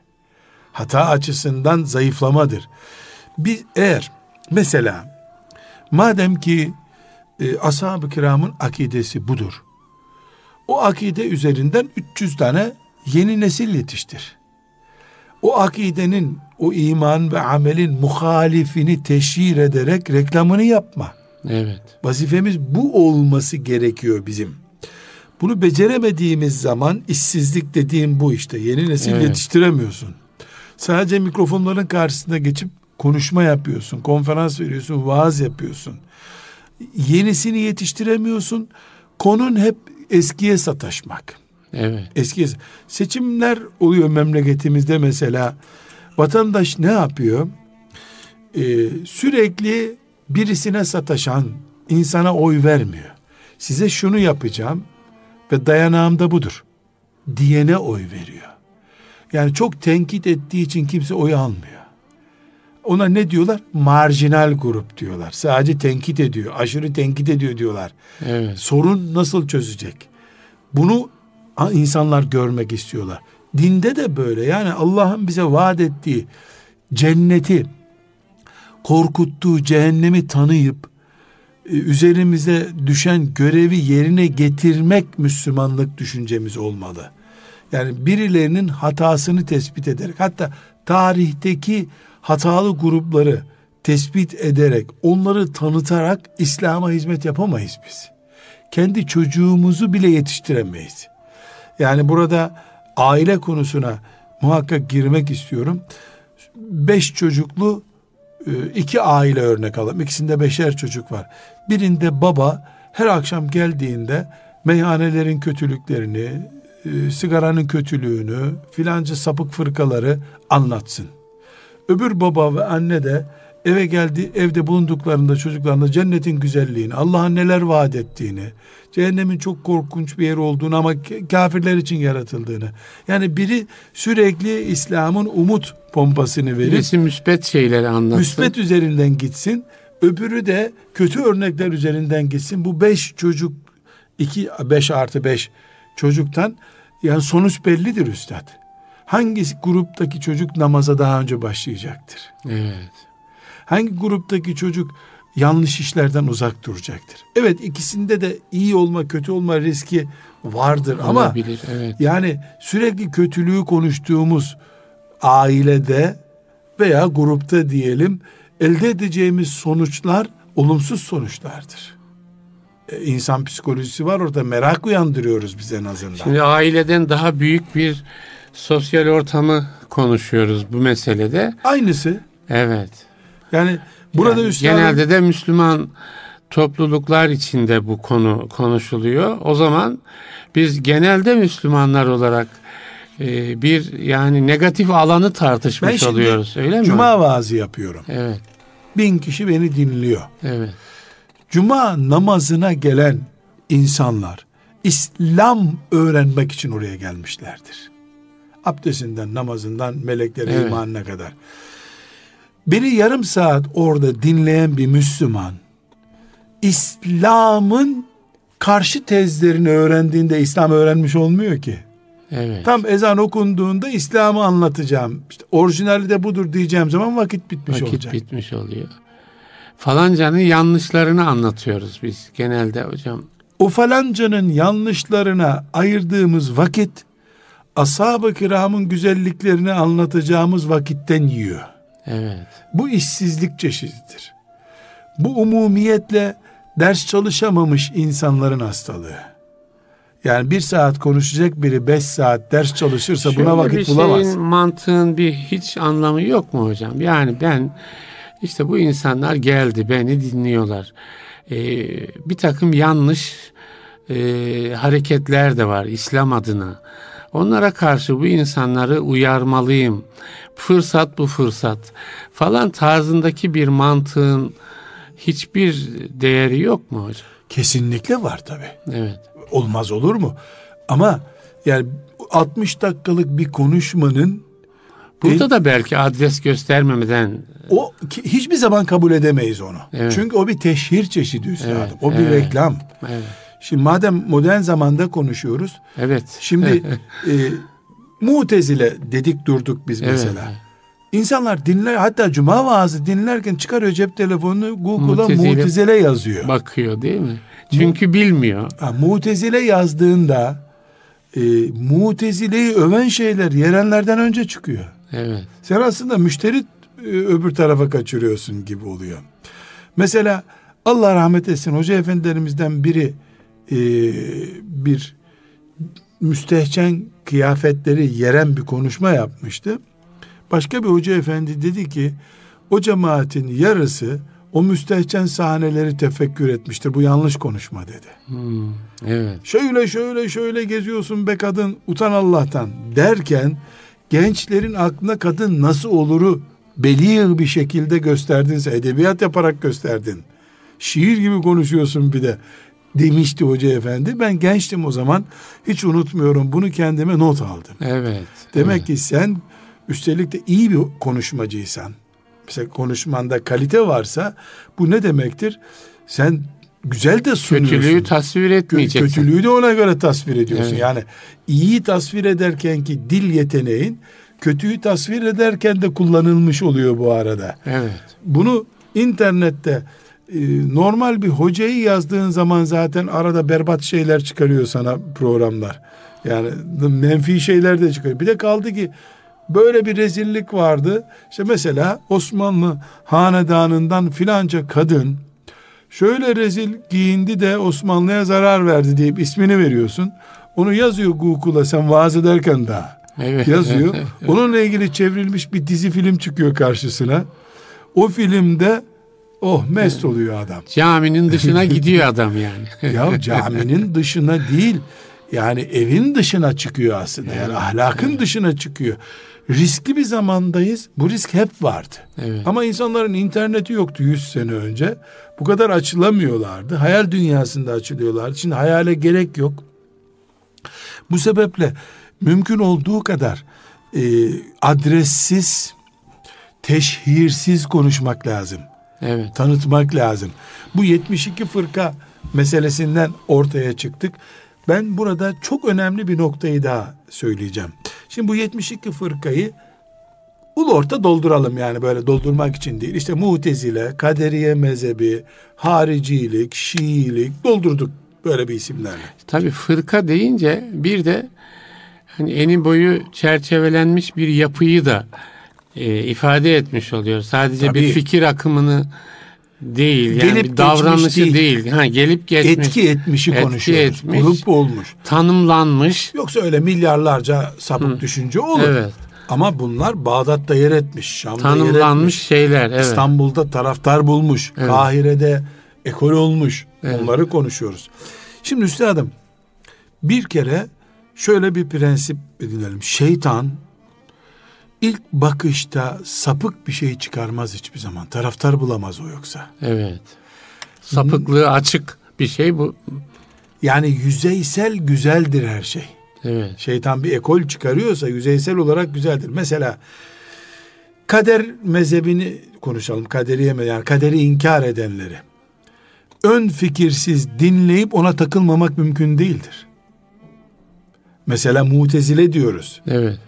Hata açısından zayıflamadır. Bir eğer mesela madem ki e, ashab-ı kiramın akidesi budur. O akide üzerinden 300 tane yeni nesil yetiştir o akidenin, o iman ve amelin muhalifini teşhir ederek reklamını yapma. Evet. Vazifemiz bu olması gerekiyor bizim. Bunu beceremediğimiz zaman işsizlik dediğim bu işte. Yeni nesil Evet. yetiştiremiyorsun. Sadece mikrofonların karşısında geçip konuşma yapıyorsun, konferans veriyorsun, vaaz yapıyorsun. Yenisini yetiştiremiyorsun. Konun hep eskiye sataşmak. Evet. Eski seçimler oluyor memleketimizde mesela vatandaş ne yapıyor? Ee, sürekli birisine sataşan insana oy vermiyor. Size şunu yapacağım ve dayanağım da budur. Diyene oy veriyor. Yani çok tenkit ettiği için kimse oy almıyor. Ona ne diyorlar? Marjinal grup diyorlar. Sadece tenkit ediyor, aşırı tenkit ediyor diyorlar Evet. sorun nasıl çözecek? Bunu insanlar görmek istiyorlar. Dinde de böyle. Yani Allah'ın bize vaat ettiği cenneti, korkuttuğu cehennemi tanıyıp üzerimize düşen görevi yerine getirmek Müslümanlık düşüncemiz olmalı. Yani birilerinin hatasını tespit ederek hatta tarihteki hatalı grupları tespit ederek onları tanıtarak İslam'a hizmet yapamayız biz. Kendi çocuğumuzu bile yetiştiremeyiz. Yani burada aile konusuna muhakkak girmek istiyorum. Beş çocuklu e, iki aile örnek alalım. İkisinde beşer çocuk var. Birinde baba her akşam geldiğinde meyhanelerin kötülüklerini, e, sigaranın kötülüğünü, filancı sapık fırkaları anlatsın. Öbür baba ve anne de eve geldi, evde bulunduklarında çocuklarına cennetin güzelliğini, Allah'ın neler vaat ettiğini, cehennemin çok korkunç bir yer olduğunu ama kafirler için yaratıldığını. Yani biri sürekli İslam'ın umut pompasını verir. Birisi müspet şeyleri anlatsın. Müsbet üzerinden gitsin. Öbürü de kötü örnekler üzerinden gitsin. Bu beş çocuk, iki, beş artı beş çocuktan yani sonuç bellidir üstad. Hangi gruptaki çocuk namaza daha önce başlayacaktır? Evet. Hangi gruptaki çocuk yanlış işlerden uzak duracaktır? Evet ikisinde de iyi olma kötü olma riski vardır ama Olabilir, evet. yani sürekli kötülüğü konuştuğumuz ailede veya grupta diyelim elde edeceğimiz sonuçlar olumsuz sonuçlardır. E, insan psikolojisi var orada merak uyandırıyoruz biz en azından. Şimdi aileden daha büyük bir sosyal ortamı konuşuyoruz bu meselede. Aynısı Evet. yani burada Yani üstadım genelde de Müslüman topluluklar içinde bu konu konuşuluyor. O zaman biz genelde Müslümanlar olarak e, bir yani negatif alanı ben tartışmış şimdi oluyoruz. Öyle mi? cuma vaazı yapıyorum. Evet. Bin kişi beni dinliyor. Evet. Cuma namazına gelen insanlar İslam öğrenmek için oraya gelmişlerdir. Abdestinden, namazından, meleklere Evet. imanına kadar. Beni yarım saat orada dinleyen bir Müslüman İslam'ın karşı tezlerini öğrendiğinde İslam öğrenmiş olmuyor ki. Evet. Tam ezan okunduğunda İslam'ı anlatacağım. İşte orijinali de budur diyeceğim zaman vakit bitmiş Vakit olacak. bitmiş oluyor. Falancanın yanlışlarını anlatıyoruz biz genelde hocam. o falancanın yanlışlarına ayırdığımız vakit ashab-ı kiramın güzelliklerini anlatacağımız vakitten yiyor. Evet. Bu işsizlik çeşididir. Bu umumiyetle ders çalışamamış insanların hastalığı. Yani bir saat konuşacak biri beş saat ders çalışırsa Şöyle buna vakit bir şeyin, bulamaz. mantığın bir hiç anlamı yok mu hocam? Yani ben işte bu insanlar geldi beni dinliyorlar. Ee, bir takım yanlış e, hareketler de var İslam adına. Onlara karşı bu insanları uyarmalıyım. Fırsat bu fırsat falan tarzındaki bir mantığın hiçbir değeri yok mu hocam? Kesinlikle var tabii. Evet. Olmaz olur mu? Ama yani 60 dakikalık bir konuşmanın Burada da belki adres göstermemeden o ki- hiçbir zaman kabul edemeyiz onu. Evet. Çünkü o bir teşhir çeşidi üstadım. Evet, o bir evet. reklam. evet. Şimdi madem modern zamanda konuşuyoruz. Evet. Şimdi e, mutezile dedik durduk biz Evet. mesela. İnsanlar dinler hatta cuma vaazı dinlerken çıkarıyor cep telefonunu Google'a Mutezile- mutezile yazıyor. bakıyor değil mi? Çünkü bilmiyor. Ha, mutezile yazdığında e, mutezileyi öven şeyler yerenlerden önce çıkıyor. Evet. Sen aslında müşteri e, öbür tarafa kaçırıyorsun gibi oluyor. Mesela Allah rahmet etsin hoca efendilerimizden biri e, bir müstehcen kıyafetleri yeren bir konuşma yapmıştı. Başka bir hoca efendi dedi ki o cemaatin yarısı o müstehcen sahneleri tefekkür etmiştir. Bu yanlış konuşma dedi. Hmm, evet. Şöyle şöyle şöyle geziyorsun be kadın utan Allah'tan derken gençlerin aklına kadın nasıl oluru beli bir şekilde gösterdinse edebiyat yaparak gösterdin. Şiir gibi konuşuyorsun bir de demişti hoca efendi. Ben gençtim o zaman hiç unutmuyorum bunu kendime not aldım. Evet. Demek evet. ki sen üstelik de iyi bir konuşmacıysan, mesela konuşmanda kalite varsa bu ne demektir? Sen güzel de sunuyorsun. kötülüğü tasvir etmeyeceksin. Kötülüğü de ona göre tasvir ediyorsun. Evet. Yani iyi tasvir ederken ki dil yeteneğin kötüyü tasvir ederken de kullanılmış oluyor bu arada. Evet. Bunu internette e, normal bir hocayı yazdığın zaman zaten arada berbat şeyler çıkarıyor sana programlar. Yani menfi şeyler de çıkıyor. Bir de kaldı ki böyle bir rezillik vardı. İşte mesela Osmanlı hanedanından filanca kadın şöyle rezil giyindi de Osmanlı'ya zarar verdi deyip ismini veriyorsun. Onu yazıyor Google'a sen vaaz ederken daha Evet. yazıyor. Onunla ilgili çevrilmiş bir dizi film çıkıyor karşısına. O filmde oh mest oluyor adam. Caminin dışına gidiyor adam yani. Ya caminin dışına değil yani evin dışına çıkıyor aslında. Yani ahlakın dışına çıkıyor. Riskli bir zamandayız. Bu risk hep vardı. Evet. Ama insanların interneti yoktu 100 sene önce. Bu kadar açılamıyorlardı. Hayal dünyasında açılıyorlardı. Şimdi hayale gerek yok. Bu sebeple mümkün olduğu kadar e, adressiz, teşhirsiz konuşmak lazım. Evet. Tanıtmak lazım. Bu 72 fırka meselesinden ortaya çıktık. Ben burada çok önemli bir noktayı daha söyleyeceğim. Şimdi bu 72 fırkayı ulu orta dolduralım yani böyle doldurmak için değil. İşte mutezile, kaderiye mezhebi, haricilik, şiilik doldurduk böyle bir isimlerle. Tabi fırka deyince bir de hani eni boyu çerçevelenmiş bir yapıyı da e, ifade etmiş oluyor. Sadece Tabii. bir fikir akımını değil yani Gelip bir davranışı değil. değil. Ha gelip geçmiş. Etki etmişi Etki konuşuyoruz. etmiş. Grup olmuş. tanımlanmış. Yoksa öyle milyarlarca sapık düşünce olur. Evet. Ama bunlar Bağdat'ta yer etmiş, Şam'da yer Tanımlanmış etmiş, şeyler. Evet. İstanbul'da taraftar bulmuş, Evet. Kahire'de ekol olmuş. Evet. Onları konuşuyoruz. Şimdi üstadım bir kere şöyle bir prensip edinelim. Şeytan ilk bakışta sapık bir şey çıkarmaz hiçbir zaman. Taraftar bulamaz o yoksa. Evet. Sapıklığı açık bir şey bu. Yani yüzeysel güzeldir her şey. Evet. Şeytan bir ekol çıkarıyorsa yüzeysel olarak güzeldir. Mesela kader mezhebini konuşalım. Kaderiye? Yani kaderi inkar edenleri. Ön fikirsiz dinleyip ona takılmamak mümkün değildir. Mesela mutezile diyoruz. Evet.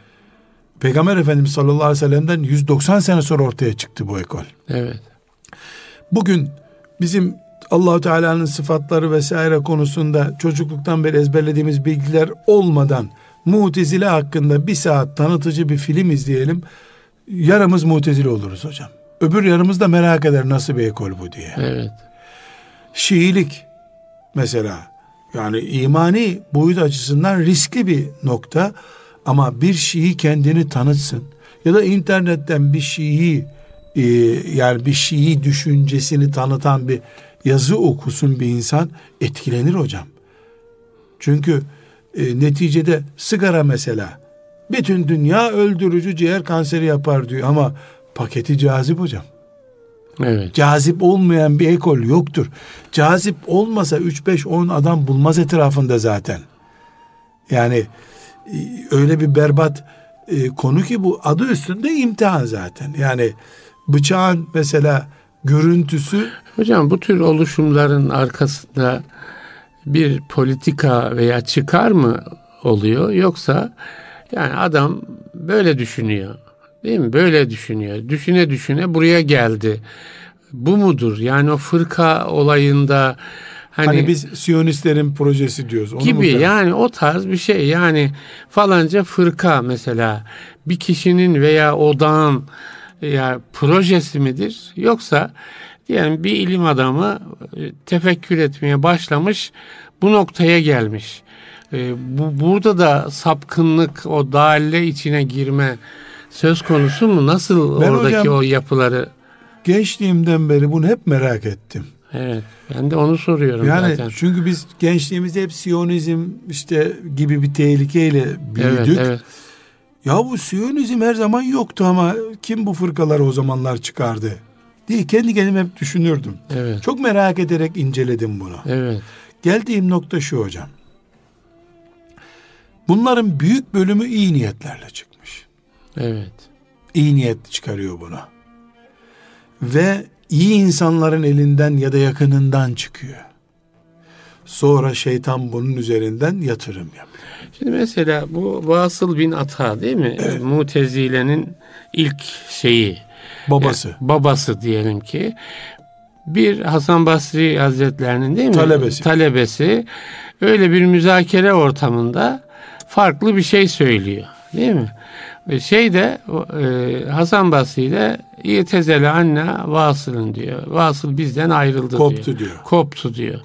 Peygamber Efendimiz sallallahu aleyhi ve sellem'den 190 sene sonra ortaya çıktı bu ekol. Evet. Bugün bizim Allahu Teala'nın sıfatları vesaire konusunda çocukluktan beri ezberlediğimiz bilgiler olmadan Mutezile hakkında bir saat tanıtıcı bir film izleyelim. Yarımız Mutezile oluruz hocam. Öbür yarımız da merak eder nasıl bir ekol bu diye. Evet. Şiilik mesela yani imani boyut açısından riskli bir nokta ama bir Şii kendini tanıtsın ya da internetten bir Şii e, yani bir Şii düşüncesini tanıtan bir yazı okusun bir insan etkilenir hocam. Çünkü e, neticede sigara mesela bütün dünya öldürücü ciğer kanseri yapar diyor ama paketi cazip hocam. Evet. Cazip olmayan bir ekol yoktur. Cazip olmasa 3-5-10 adam bulmaz etrafında zaten. Yani öyle bir berbat e, konu ki bu adı üstünde imtihan zaten. Yani bıçağın mesela görüntüsü Hocam bu tür oluşumların arkasında bir politika veya çıkar mı oluyor yoksa yani adam böyle düşünüyor. Değil mi? Böyle düşünüyor. Düşüne düşüne buraya geldi. Bu mudur? Yani o fırka olayında hani, hani, biz Siyonistlerin projesi diyoruz. Onu gibi der- yani o tarz bir şey. Yani falanca fırka mesela bir kişinin veya odağın ya projesi midir? Yoksa diyelim bir ilim adamı e, tefekkür etmeye başlamış bu noktaya gelmiş. E, bu burada da sapkınlık o dalle içine girme söz konusu mu? Nasıl Ben oradaki hocam- o yapıları? Gençliğimden beri bunu hep merak ettim. Evet. Ben de onu soruyorum Yani zaten. çünkü biz gençliğimizde hep Siyonizm işte gibi bir tehlikeyle büyüdük. Evet, evet. Ya bu Siyonizm her zaman yoktu ama kim bu fırkaları o zamanlar çıkardı diye kendi kendime hep düşünürdüm. Evet. Çok merak ederek inceledim bunu. Evet. Geldiğim nokta şu hocam. Bunların büyük bölümü iyi niyetlerle çıkmış. Evet. İyi niyet çıkarıyor bunu. Ve iyi insanların elinden ya da yakınından çıkıyor. Sonra şeytan bunun üzerinden yatırım yapıyor. Şimdi mesela bu Vasıl bin Ata değil mi? Mutezile'nin ilk şeyi. Babası. Yani babası diyelim ki. Bir Hasan Basri Hazretlerinin değil mi? Talebesi. Talebesi. Öyle bir müzakere ortamında farklı bir şey söylüyor. Değil mi? Şey de e, Hasan Basri de İtezele anne Vasıl'ın diyor. Vasıl bizden ayrıldı Koptu diyor. diyor. Koptu diyor.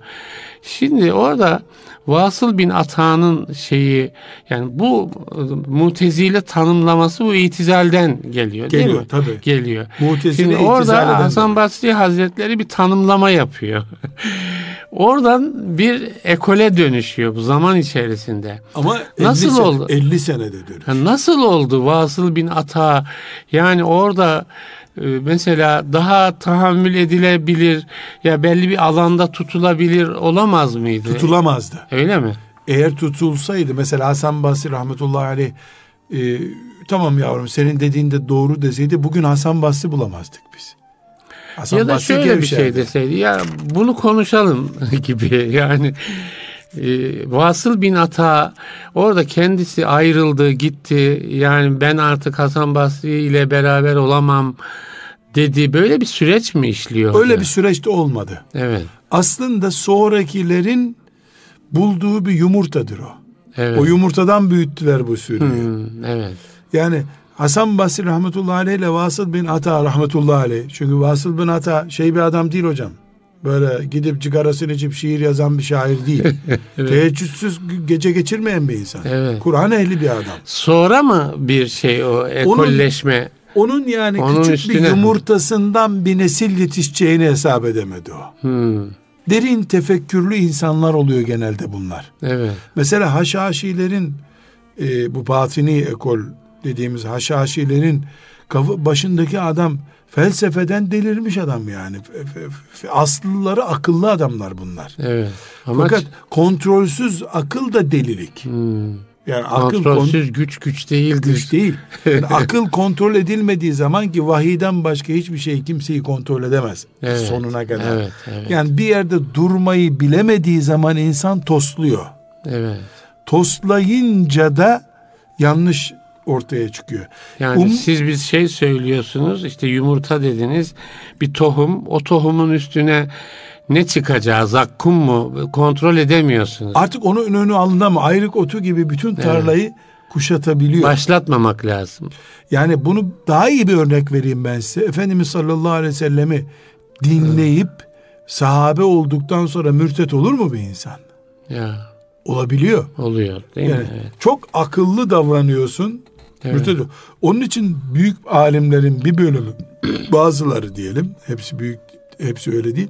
Şimdi orada Vasıl bin Ata'nın şeyi yani bu e, mutezile tanımlaması bu itizalden geliyor, değil Geliyor, mi? tabii. Geliyor. Mutezile Şimdi orada Hasan. Basri Hazretleri bir tanımlama yapıyor. Oradan bir ekole dönüşüyor bu zaman içerisinde. Ama 50 Nasıl sene, oldu? 50 senede. Ya nasıl oldu Vasıl bin Ata? Yani orada mesela daha tahammül edilebilir ya belli bir alanda tutulabilir olamaz mıydı? Tutulamazdı. Öyle mi? Eğer tutulsaydı mesela Hasan Basri rahmetullahi aleyh e, tamam yavrum senin dediğin de doğru deseydi bugün Hasan Basri bulamazdık biz. Hasan ya da Basri şöyle bir şey deseydi ya bunu konuşalım gibi yani Ee, Vasıl bin Ata orada kendisi ayrıldı gitti yani ben artık Hasan Basri ile beraber olamam dedi böyle bir süreç mi işliyor? Öyle bir süreçte olmadı. Evet. Aslında sonrakilerin bulduğu bir yumurtadır o. Evet. O yumurtadan büyüttüler bu sürüyü. Hmm, evet. Yani Hasan Basri rahmetullahi aleyh ile Vasıl bin Ata rahmetullahi aleyh. Çünkü Vasıl bin Ata şey bir adam değil hocam. Böyle gidip cigarasını içip şiir yazan bir şair değil. Evet. Teheccüdsüz gece geçirmeyen bir insan. Evet. Kur'an ehli bir adam. Sonra mı bir şey o ekolleşme? Onun yani Onun küçük üstüne- bir yumurtasından bir nesil yetişeceğini hesap edemedi o. Hmm, Derin tefekkürlü insanlar oluyor genelde bunlar. evet. Mesela Haşhaşilerin e, bu batini ekol dediğimiz Haşhaşilerin kafa, başındaki adam felsefeden delirmiş adam yani. Aslıları akıllı adamlar bunlar. Evet. Ama Fakat kontrolsüz akıl da delilik. hmm, Yani akıl kon- kontrolsüz güç güç değildir. güç değil. Yani akıl kontrol edilmediği zaman ki vahiyden başka hiçbir şey kimseyi kontrol edemez Evet, sonuna kadar. Evet, evet. Yani bir yerde durmayı bilemediği zaman insan tosluyor. evet. Toslayınca da yanlış ortaya çıkıyor. Yani Um- siz bir şey söylüyorsunuz işte yumurta dediniz bir tohum o tohumun üstüne ne çıkacağı zakkum mu kontrol edemiyorsunuz. Artık onun önü alındı ama ayrık otu gibi bütün tarlayı kuşatabiliyor. Başlatmamak lazım. Yani bunu daha iyi bir örnek vereyim ben size. Efendimiz sallallahu aleyhi ve sellemi dinleyip sahabe olduktan sonra mürtet olur mu bir insan? Ya Olabiliyor. oluyor değil Yani mi? Evet. çok akıllı davranıyorsun. Evet. Onun için büyük alimlerin bir bölümü bazıları diyelim hepsi büyük hepsi öyle değil.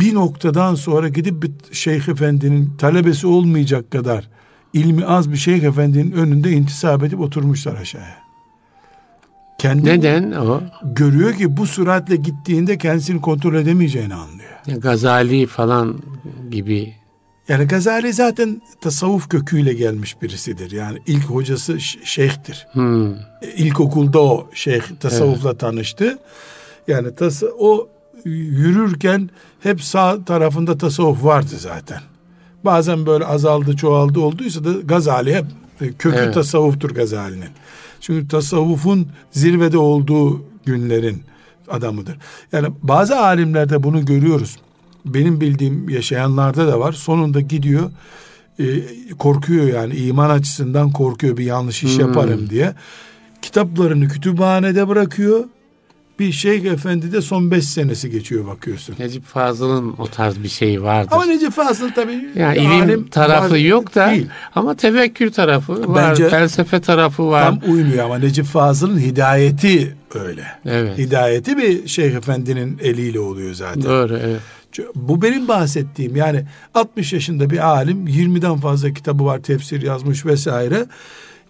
Bir noktadan sonra gidip bir şeyh efendinin talebesi olmayacak kadar ilmi az bir şeyh efendinin önünde intisap edip oturmuşlar aşağıya. Kendi Neden o? görüyor ki bu süratle gittiğinde kendisini kontrol edemeyeceğini anlıyor. Ya Gazali falan gibi. Yani Gazali zaten tasavvuf köküyle gelmiş birisidir. Yani ilk hocası şeyhtir. Hmm, E, İlkokulda o şeyh tasavvufla tanıştı. Yani tas- o yürürken hep sağ tarafında tasavvuf vardı zaten. Bazen böyle azaldı çoğaldı olduysa da Gazali hep e, kökü Evet. tasavvuftur Gazali'nin. Çünkü tasavvufun zirvede olduğu günlerin adamıdır. Yani bazı alimlerde bunu görüyoruz. Benim bildiğim yaşayanlarda da var. Sonunda gidiyor e, korkuyor yani iman açısından korkuyor bir yanlış iş Hmm. yaparım diye. Kitaplarını kütüphanede bırakıyor. Bir şeyh efendi de son beş senesi geçiyor bakıyorsun. Necip Fazıl'ın o tarz bir şeyi vardır. Ama Necip Fazıl tabii yani ilim alim tarafı var- yok da değil. ama tefekkür tarafı var, Bence felsefe tarafı var. Tam uymuyor ama Necip Fazıl'ın hidayeti öyle. Evet. Hidayeti bir şeyh efendinin eliyle oluyor zaten. Doğru, evet. Bu benim bahsettiğim yani 60 yaşında bir alim 20'den fazla kitabı var tefsir yazmış vesaire.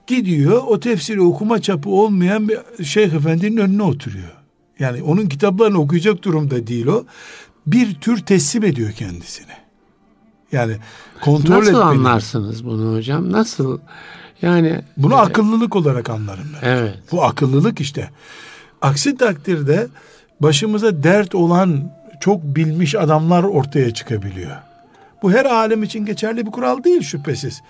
Gidiyor o tefsiri okuma çapı olmayan bir şeyh efendinin önüne oturuyor. Yani onun kitaplarını okuyacak durumda değil o. Bir tür teslim ediyor kendisini. Yani kontrol Nasıl etmeli. anlarsınız bunu hocam? Nasıl? Yani Bunu e, akıllılık olarak anlarım ben. Evet. Bu akıllılık işte. Aksi takdirde başımıza dert olan çok bilmiş adamlar ortaya çıkabiliyor. Bu her alem için geçerli bir kural değil şüphesiz.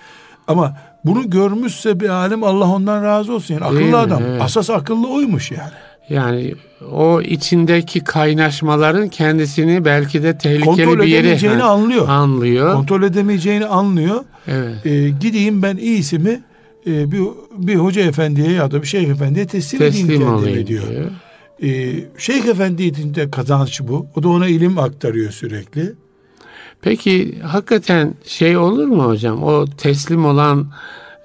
Ama bunu görmüşse bir alim Allah ondan razı olsun. Yani akıllı mi? adam. Evet. Asas akıllı oymuş yani. Yani o içindeki kaynaşmaların kendisini belki de tehlikeli Kontrol bir yere edemeyeceğini Ha, anlıyor. anlıyor. Kontrol edemeyeceğini anlıyor. evet. Ee, gideyim ben iyisimi e, bir, bir hoca efendiye ya da bir şeyh efendiye teslim, edeyim Teslim kendimi olayım diyor. diyor. Ee, Şeyh Efendi için kazanç bu. O da ona ilim aktarıyor sürekli. Peki hakikaten şey olur mu hocam? O teslim olan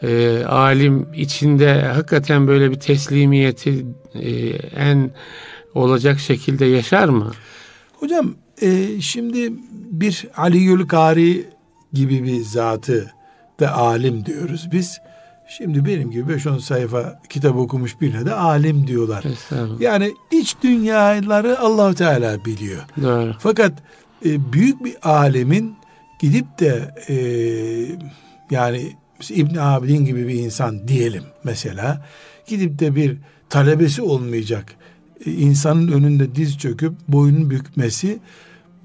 e, alim içinde hakikaten böyle bir teslimiyeti e, en olacak şekilde yaşar mı? Hocam e, şimdi bir Aliül Kari gibi bir zatı da alim diyoruz biz. Şimdi benim gibi 5-10 sayfa kitap okumuş birine de alim diyorlar. Yani iç dünyaları Allahu Teala biliyor. Doğru. Fakat e, büyük bir alemin gidip de e, yani İbn Abidin gibi bir insan diyelim mesela gidip de bir talebesi olmayacak e, insanın önünde diz çöküp boynunu bükmesi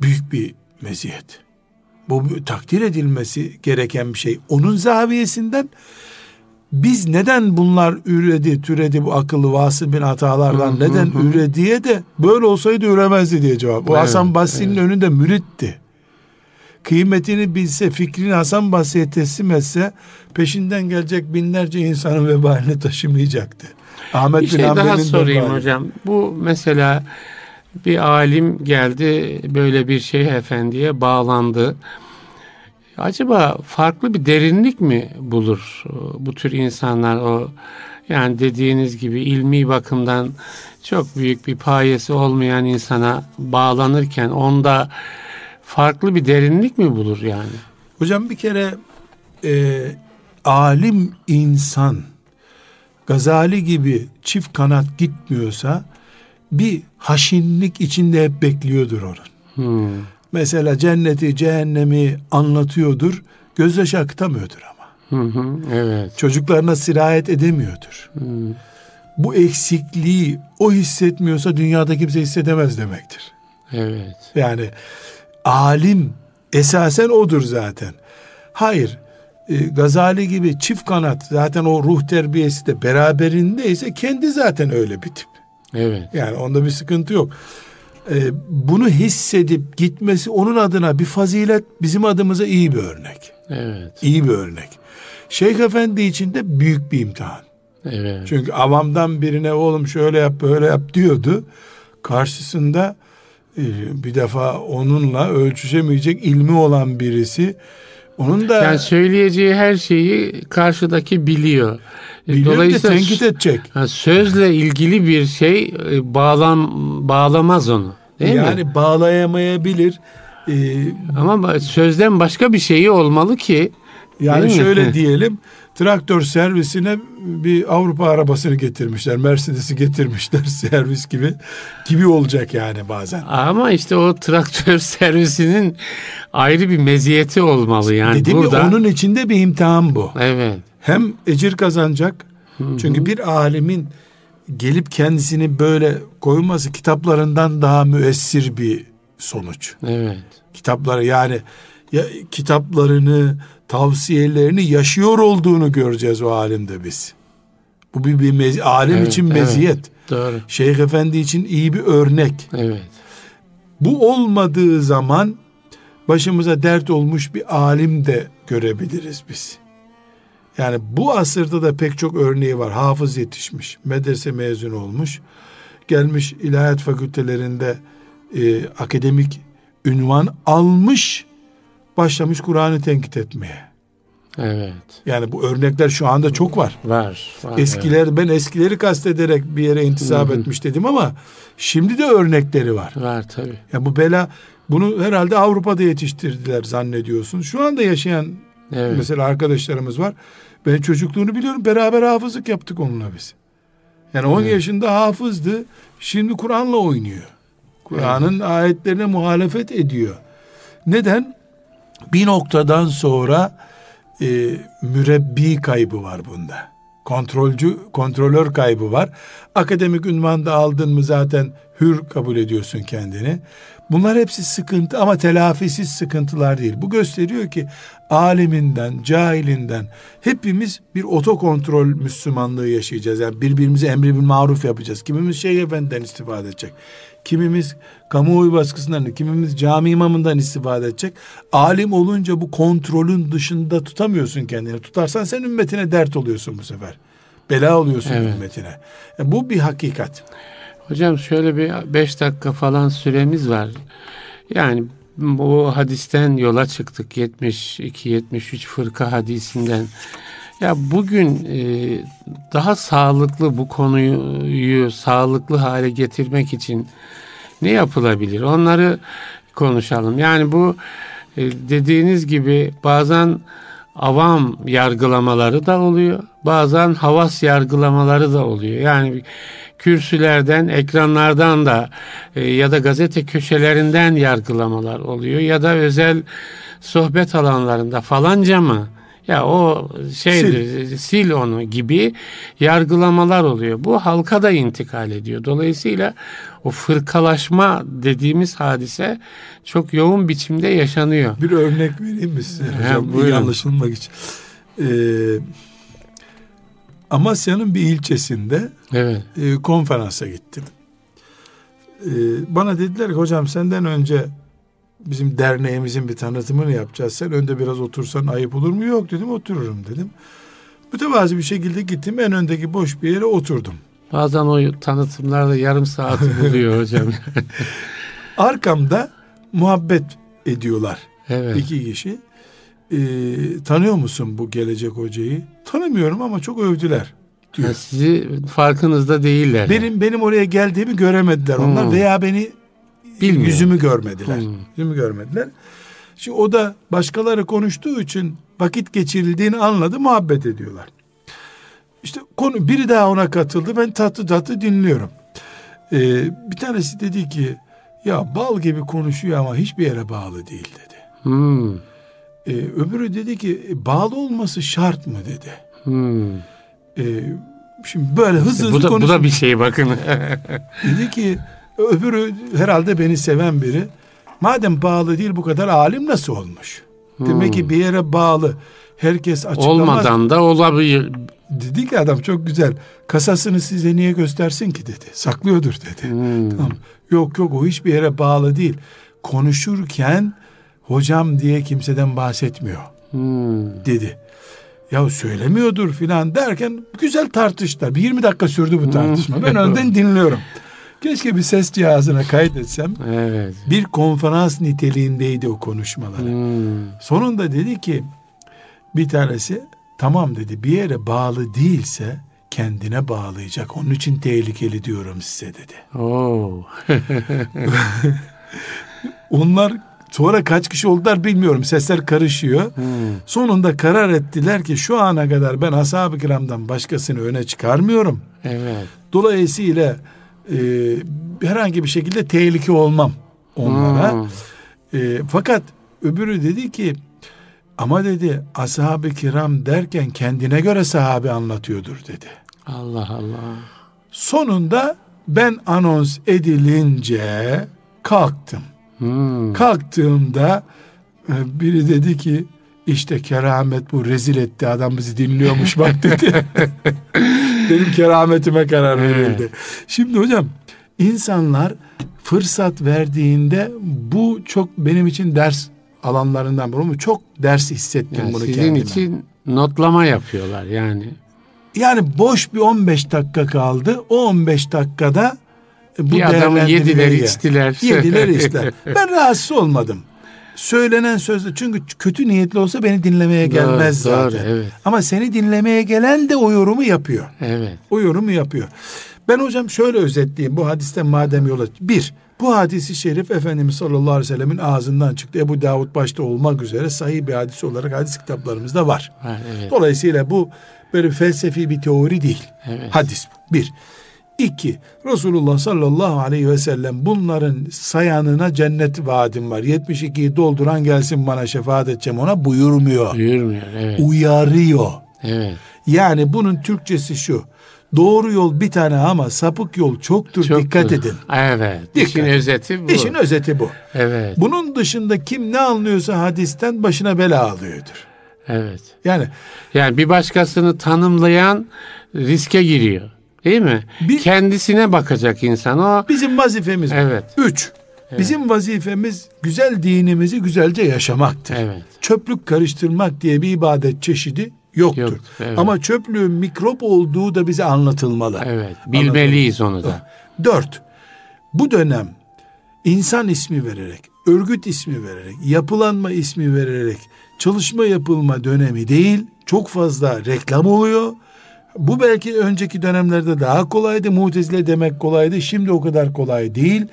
büyük bir meziyet. Bu takdir edilmesi gereken bir şey. Onun zaviyesinden biz neden bunlar üredi, türedi bu akıllı vasıl bin hatalardan Hı hı neden hı. ürediye de böyle olsaydı üremezdi diye cevap. O Evet, Hasan Basri'nin önünde müritti. Kıymetini bilse, fikrini Hasan Basri'ye teslim etse peşinden gelecek binlerce insanın vebalini taşımayacaktı. Ahmet Bir bin şey daha Hanbel'in sorayım vebali. hocam. Bu mesela bir alim geldi böyle bir şeyh efendiye bağlandı. Acaba farklı bir derinlik mi bulur bu tür insanlar o yani dediğiniz gibi ilmi bakımdan çok büyük bir payesi olmayan insana bağlanırken onda farklı bir derinlik mi bulur yani? Hocam bir kere e, alim insan Gazali gibi çift kanat gitmiyorsa bir haşinlik içinde hep bekliyordur onun. Hmm, Mesela cenneti, cehennemi anlatıyordur, gözyaşı akıtamıyordur ama. Hı hı, evet. Çocuklarına sirayet edemiyordur. Bu eksikliği o hissetmiyorsa dünyada kimse hissedemez demektir. evet. Yani alim esasen odur zaten. Hayır, e, Gazali gibi çift kanat zaten o ruh terbiyesi de beraberindeyse kendi zaten öyle bir tip. Evet. Yani onda bir sıkıntı yok. E, bunu hissedip gitmesi onun adına bir fazilet bizim adımıza iyi bir örnek. Evet. İyi bir örnek. Şeyh Efendi için de büyük bir imtihan. Evet. Çünkü avamdan birine oğlum şöyle yap böyle yap diyordu. Karşısında e, bir defa onunla ölçüşemeyecek ilmi olan birisi. Onun da Yani söyleyeceği her şeyi karşıdaki biliyor. biliyor ki tenkit edecek. sözle ilgili bir şey e, bağlam bağlamaz onu. Değil yani mi? bağlayamayabilir. E, Ama sözden başka bir şeyi olmalı ki yani Değil mi? şöyle diyelim traktör servisine bir Avrupa arabasını getirmişler. Mercedes'i getirmişler servis gibi. Gibi olacak yani bazen. ama işte o traktör servisinin ayrı bir meziyeti olmalı yani Dedim burada. ya onun içinde bir imtihan bu. Evet. hem ecir kazanacak. Çünkü bir alimin gelip kendisini böyle koyması kitaplarından daha müessir bir sonuç. Evet. Kitapları yani ya, kitaplarını, tavsiyelerini yaşıyor olduğunu göreceğiz o alimde biz. Bu bir, bir mezi- alim Evet, için evet. meziyet. Doğru. Şeyh Efendi için iyi bir örnek. Evet. Bu olmadığı zaman başımıza dert olmuş bir alim de görebiliriz biz. Yani bu asırda da pek çok örneği var. Hafız yetişmiş, medrese mezun olmuş, gelmiş ilahiyat fakültelerinde e, akademik ünvan almış, başlamış Kur'an'ı tenkit etmeye. Evet. Yani bu örnekler şu anda çok var. Var. var Eskiler ben eskileri kastederek bir yere intisap etmiş dedim ama şimdi de örnekleri var. evet. Var tabii. Ya bu bela bunu herhalde Avrupa'da yetiştirdiler zannediyorsun. Şu anda yaşayan Evet. mesela arkadaşlarımız var. Ben çocukluğunu biliyorum. Beraber hafızlık yaptık onunla biz. Yani 10 Evet. yaşında hafızdı. Şimdi Kur'an'la oynuyor. Kur'an'ın ayetlerine muhalefet ediyor. Neden? Bir noktadan sonra e, mürebbi kaybı var bunda. Kontrolcü, kontrolör kaybı var. Akademik ünvan da aldın mı zaten hür kabul ediyorsun kendini. Bunlar hepsi sıkıntı ama telafisiz sıkıntılar değil. Bu gösteriyor ki aliminden, cahilinden hepimiz bir otokontrol Müslümanlığı yaşayacağız. Yani birbirimize emri bil maruf yapacağız. Kimimiz Şeyh Efendi'den istifade edecek. Kimimiz kamuoyu baskısından, kimimiz cami imamından istifade edecek. Alim olunca bu kontrolün dışında tutamıyorsun kendini. Tutarsan sen ümmetine dert oluyorsun bu sefer. Bela oluyorsun Evet. ümmetine. E, bu bir hakikat. Hocam şöyle bir beş dakika falan süremiz var. Yani bu hadisten yola çıktık 72-73 fırka hadisinden. Ya bugün e, daha sağlıklı bu konuyu sağlıklı hale getirmek için ne yapılabilir? Onları konuşalım. Yani bu e, dediğiniz gibi bazen avam yargılamaları da oluyor. Bazen havas yargılamaları da oluyor. Yani kürsülerden, ekranlardan da e, ya da gazete köşelerinden yargılamalar oluyor ya da özel sohbet alanlarında falanca mı Ya o şeydir sil. sil onu gibi yargılamalar oluyor. Bu halka da intikal ediyor. Dolayısıyla o fırkalaşma dediğimiz hadise çok yoğun biçimde yaşanıyor. Bir örnek vereyim mi size hocam? He, iyi anlaşılmak için. Ee, Amasya'nın bir ilçesinde evet. e, konferansa gittim. E, bana dediler ki hocam senden önce bizim derneğimizin bir tanıtımını yapacağız. Sen önde biraz otursan ayıp olur mu? Yok dedim otururum dedim. Mütevazi bir şekilde gittim en öndeki boş bir yere oturdum. Bazen o tanıtımlarda yarım saat buluyor hocam. Arkamda muhabbet ediyorlar. Evet. İki kişi. Ee, tanıyor musun bu gelecek hocayı? Tanımıyorum ama çok övdüler. Diyor. sizi farkınızda değiller. Benim benim oraya geldiğimi göremediler onlar hmm. veya beni Bilmiyor. yüzümü görmediler. Hmm. Yüzümü görmediler. Şimdi o da başkaları konuştuğu için vakit geçirildiğini anladı, muhabbet ediyorlar. İşte konu biri daha ona katıldı. Ben tatlı tatlı dinliyorum. Ee, bir tanesi dedi ki ya bal gibi konuşuyor ama hiçbir yere bağlı değil dedi. Hmm. Ee, öbürü dedi ki e, bağlı olması şart mı dedi. Hmm. Ee, şimdi böyle hızlı hızlı bu da. Bu da bir şey bakın. dedi ki öbürü herhalde beni seven biri. Madem bağlı değil bu kadar alim nasıl olmuş? Hmm. Demek ki bir yere bağlı. Herkes açıklamaz. Olmadan da olabilir. Dedi ki adam çok güzel. Kasasını size niye göstersin ki dedi. Saklıyordur dedi. Hmm. Tamam. Yok yok o hiçbir yere bağlı değil. Konuşurken hocam diye kimseden bahsetmiyor. Hmm. Dedi. Ya söylemiyordur filan derken güzel tartıştılar. Bir 20 dakika sürdü bu tartışma. Ben önden dinliyorum. Keşke bir ses cihazına kaydetsem. Evet. Bir konferans niteliğindeydi o konuşmaları. Hmm. Sonunda dedi ki bir tanesi tamam dedi bir yere bağlı değilse kendine bağlayacak. Onun için tehlikeli diyorum size dedi. Oo. Onlar sonra kaç kişi oldular bilmiyorum. Sesler karışıyor. Hmm. Sonunda karar ettiler ki şu ana kadar ben ashab-ı kiramdan başkasını öne çıkarmıyorum. Evet. Dolayısıyla e, herhangi bir şekilde tehlike olmam onlara. Hmm. E, fakat öbürü dedi ki ama dedi ashab-ı kiram derken kendine göre sahabe anlatıyordur dedi. Allah Allah. Sonunda ben anons edilince kalktım. Hmm. Kalktığımda e, biri dedi ki işte keramet bu rezil etti adam bizi dinliyormuş bak dedi. Benim kerametime karar verildi. Şimdi hocam insanlar fırsat verdiğinde bu çok benim için ders alanlarından biri. Çok ders hissettim yani bunu sizin kendime. Sizin için notlama yapıyorlar yani. Yani boş bir 15 dakika kaldı. O 15 dakikada bu bir adamı yediler içtiler. Yediler içtiler. Ben rahatsız olmadım. Söylenen sözle çünkü kötü niyetli olsa beni dinlemeye gelmez doğru, zaten. Doğru, evet. Ama seni dinlemeye gelen de o yorumu yapıyor. Evet. O yorumu yapıyor. Ben hocam şöyle özetleyeyim bu hadisten madem yola. Bir, bu hadisi şerif Efendimiz sallallahu aleyhi ve sellemin ağzından çıktı. Ebu Davud başta olmak üzere sahih bir hadis olarak hadis kitaplarımızda var. Ha, evet. Dolayısıyla bu böyle felsefi bir teori değil. Evet. Hadis bu. Bir. İki, Resulullah sallallahu aleyhi ve sellem bunların sayanına cennet vaadim var. 72'yi dolduran gelsin bana şefaat edeceğim ona buyurmuyor. Buyurmuyor, evet. Uyarıyor. Evet. Yani bunun Türkçesi şu. Doğru yol bir tane ama sapık yol çoktur. Çok dikkat edin. Evet. Dikkat İşin özeti bu. İşin özeti bu. Evet. Bunun dışında kim ne anlıyorsa hadisten başına bela alıyordur. Evet. Yani yani bir başkasını tanımlayan riske giriyor. Değil mi? Bir, Kendisine bakacak insan o. Bizim vazifemiz evet. Üç. Evet. Bizim vazifemiz güzel dinimizi güzelce yaşamaktır. Evet. Çöplük karıştırmak diye bir ibadet çeşidi yoktur. Yok, evet. Ama çöplüğün mikrop olduğu da bize anlatılmalı. Evet. Bilmeliyiz onu da. Dört. Bu dönem insan ismi vererek, örgüt ismi vererek, yapılanma ismi vererek çalışma yapılma dönemi değil, çok fazla reklam oluyor. Bu belki önceki dönemlerde daha kolaydı. Mutezile demek kolaydı. Şimdi o kadar kolay değil.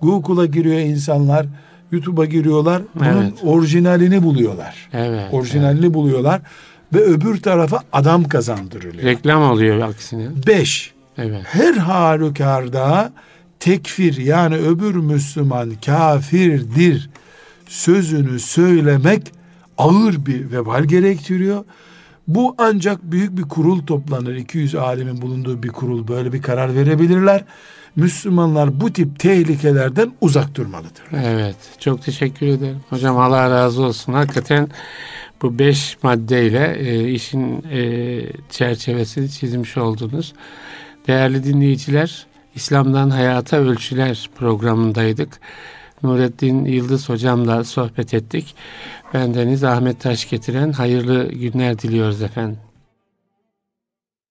Google'a giriyor insanlar. YouTube'a giriyorlar. Bunun evet. orijinalini buluyorlar. Evet. Orijinalini evet. buluyorlar ve öbür tarafa adam kazandırılıyor. Reklam oluyor aksine. Beş. Evet. Her halükarda tekfir yani öbür Müslüman kafirdir sözünü söylemek ağır bir vebal gerektiriyor. Bu ancak büyük bir kurul toplanır. 200 alimin bulunduğu bir kurul böyle bir karar verebilirler. Müslümanlar bu tip tehlikelerden uzak durmalıdır. Evet. Çok teşekkür ederim. Hocam Allah razı olsun. Hakikaten bu beş maddeyle e, işin e, çerçevesini çizmiş oldunuz. Değerli dinleyiciler, İslam'dan Hayata Ölçüler programındaydık. Nurettin Yıldız hocamla sohbet ettik. Bendeniz Ahmet Taş getiren hayırlı günler diliyoruz efendim.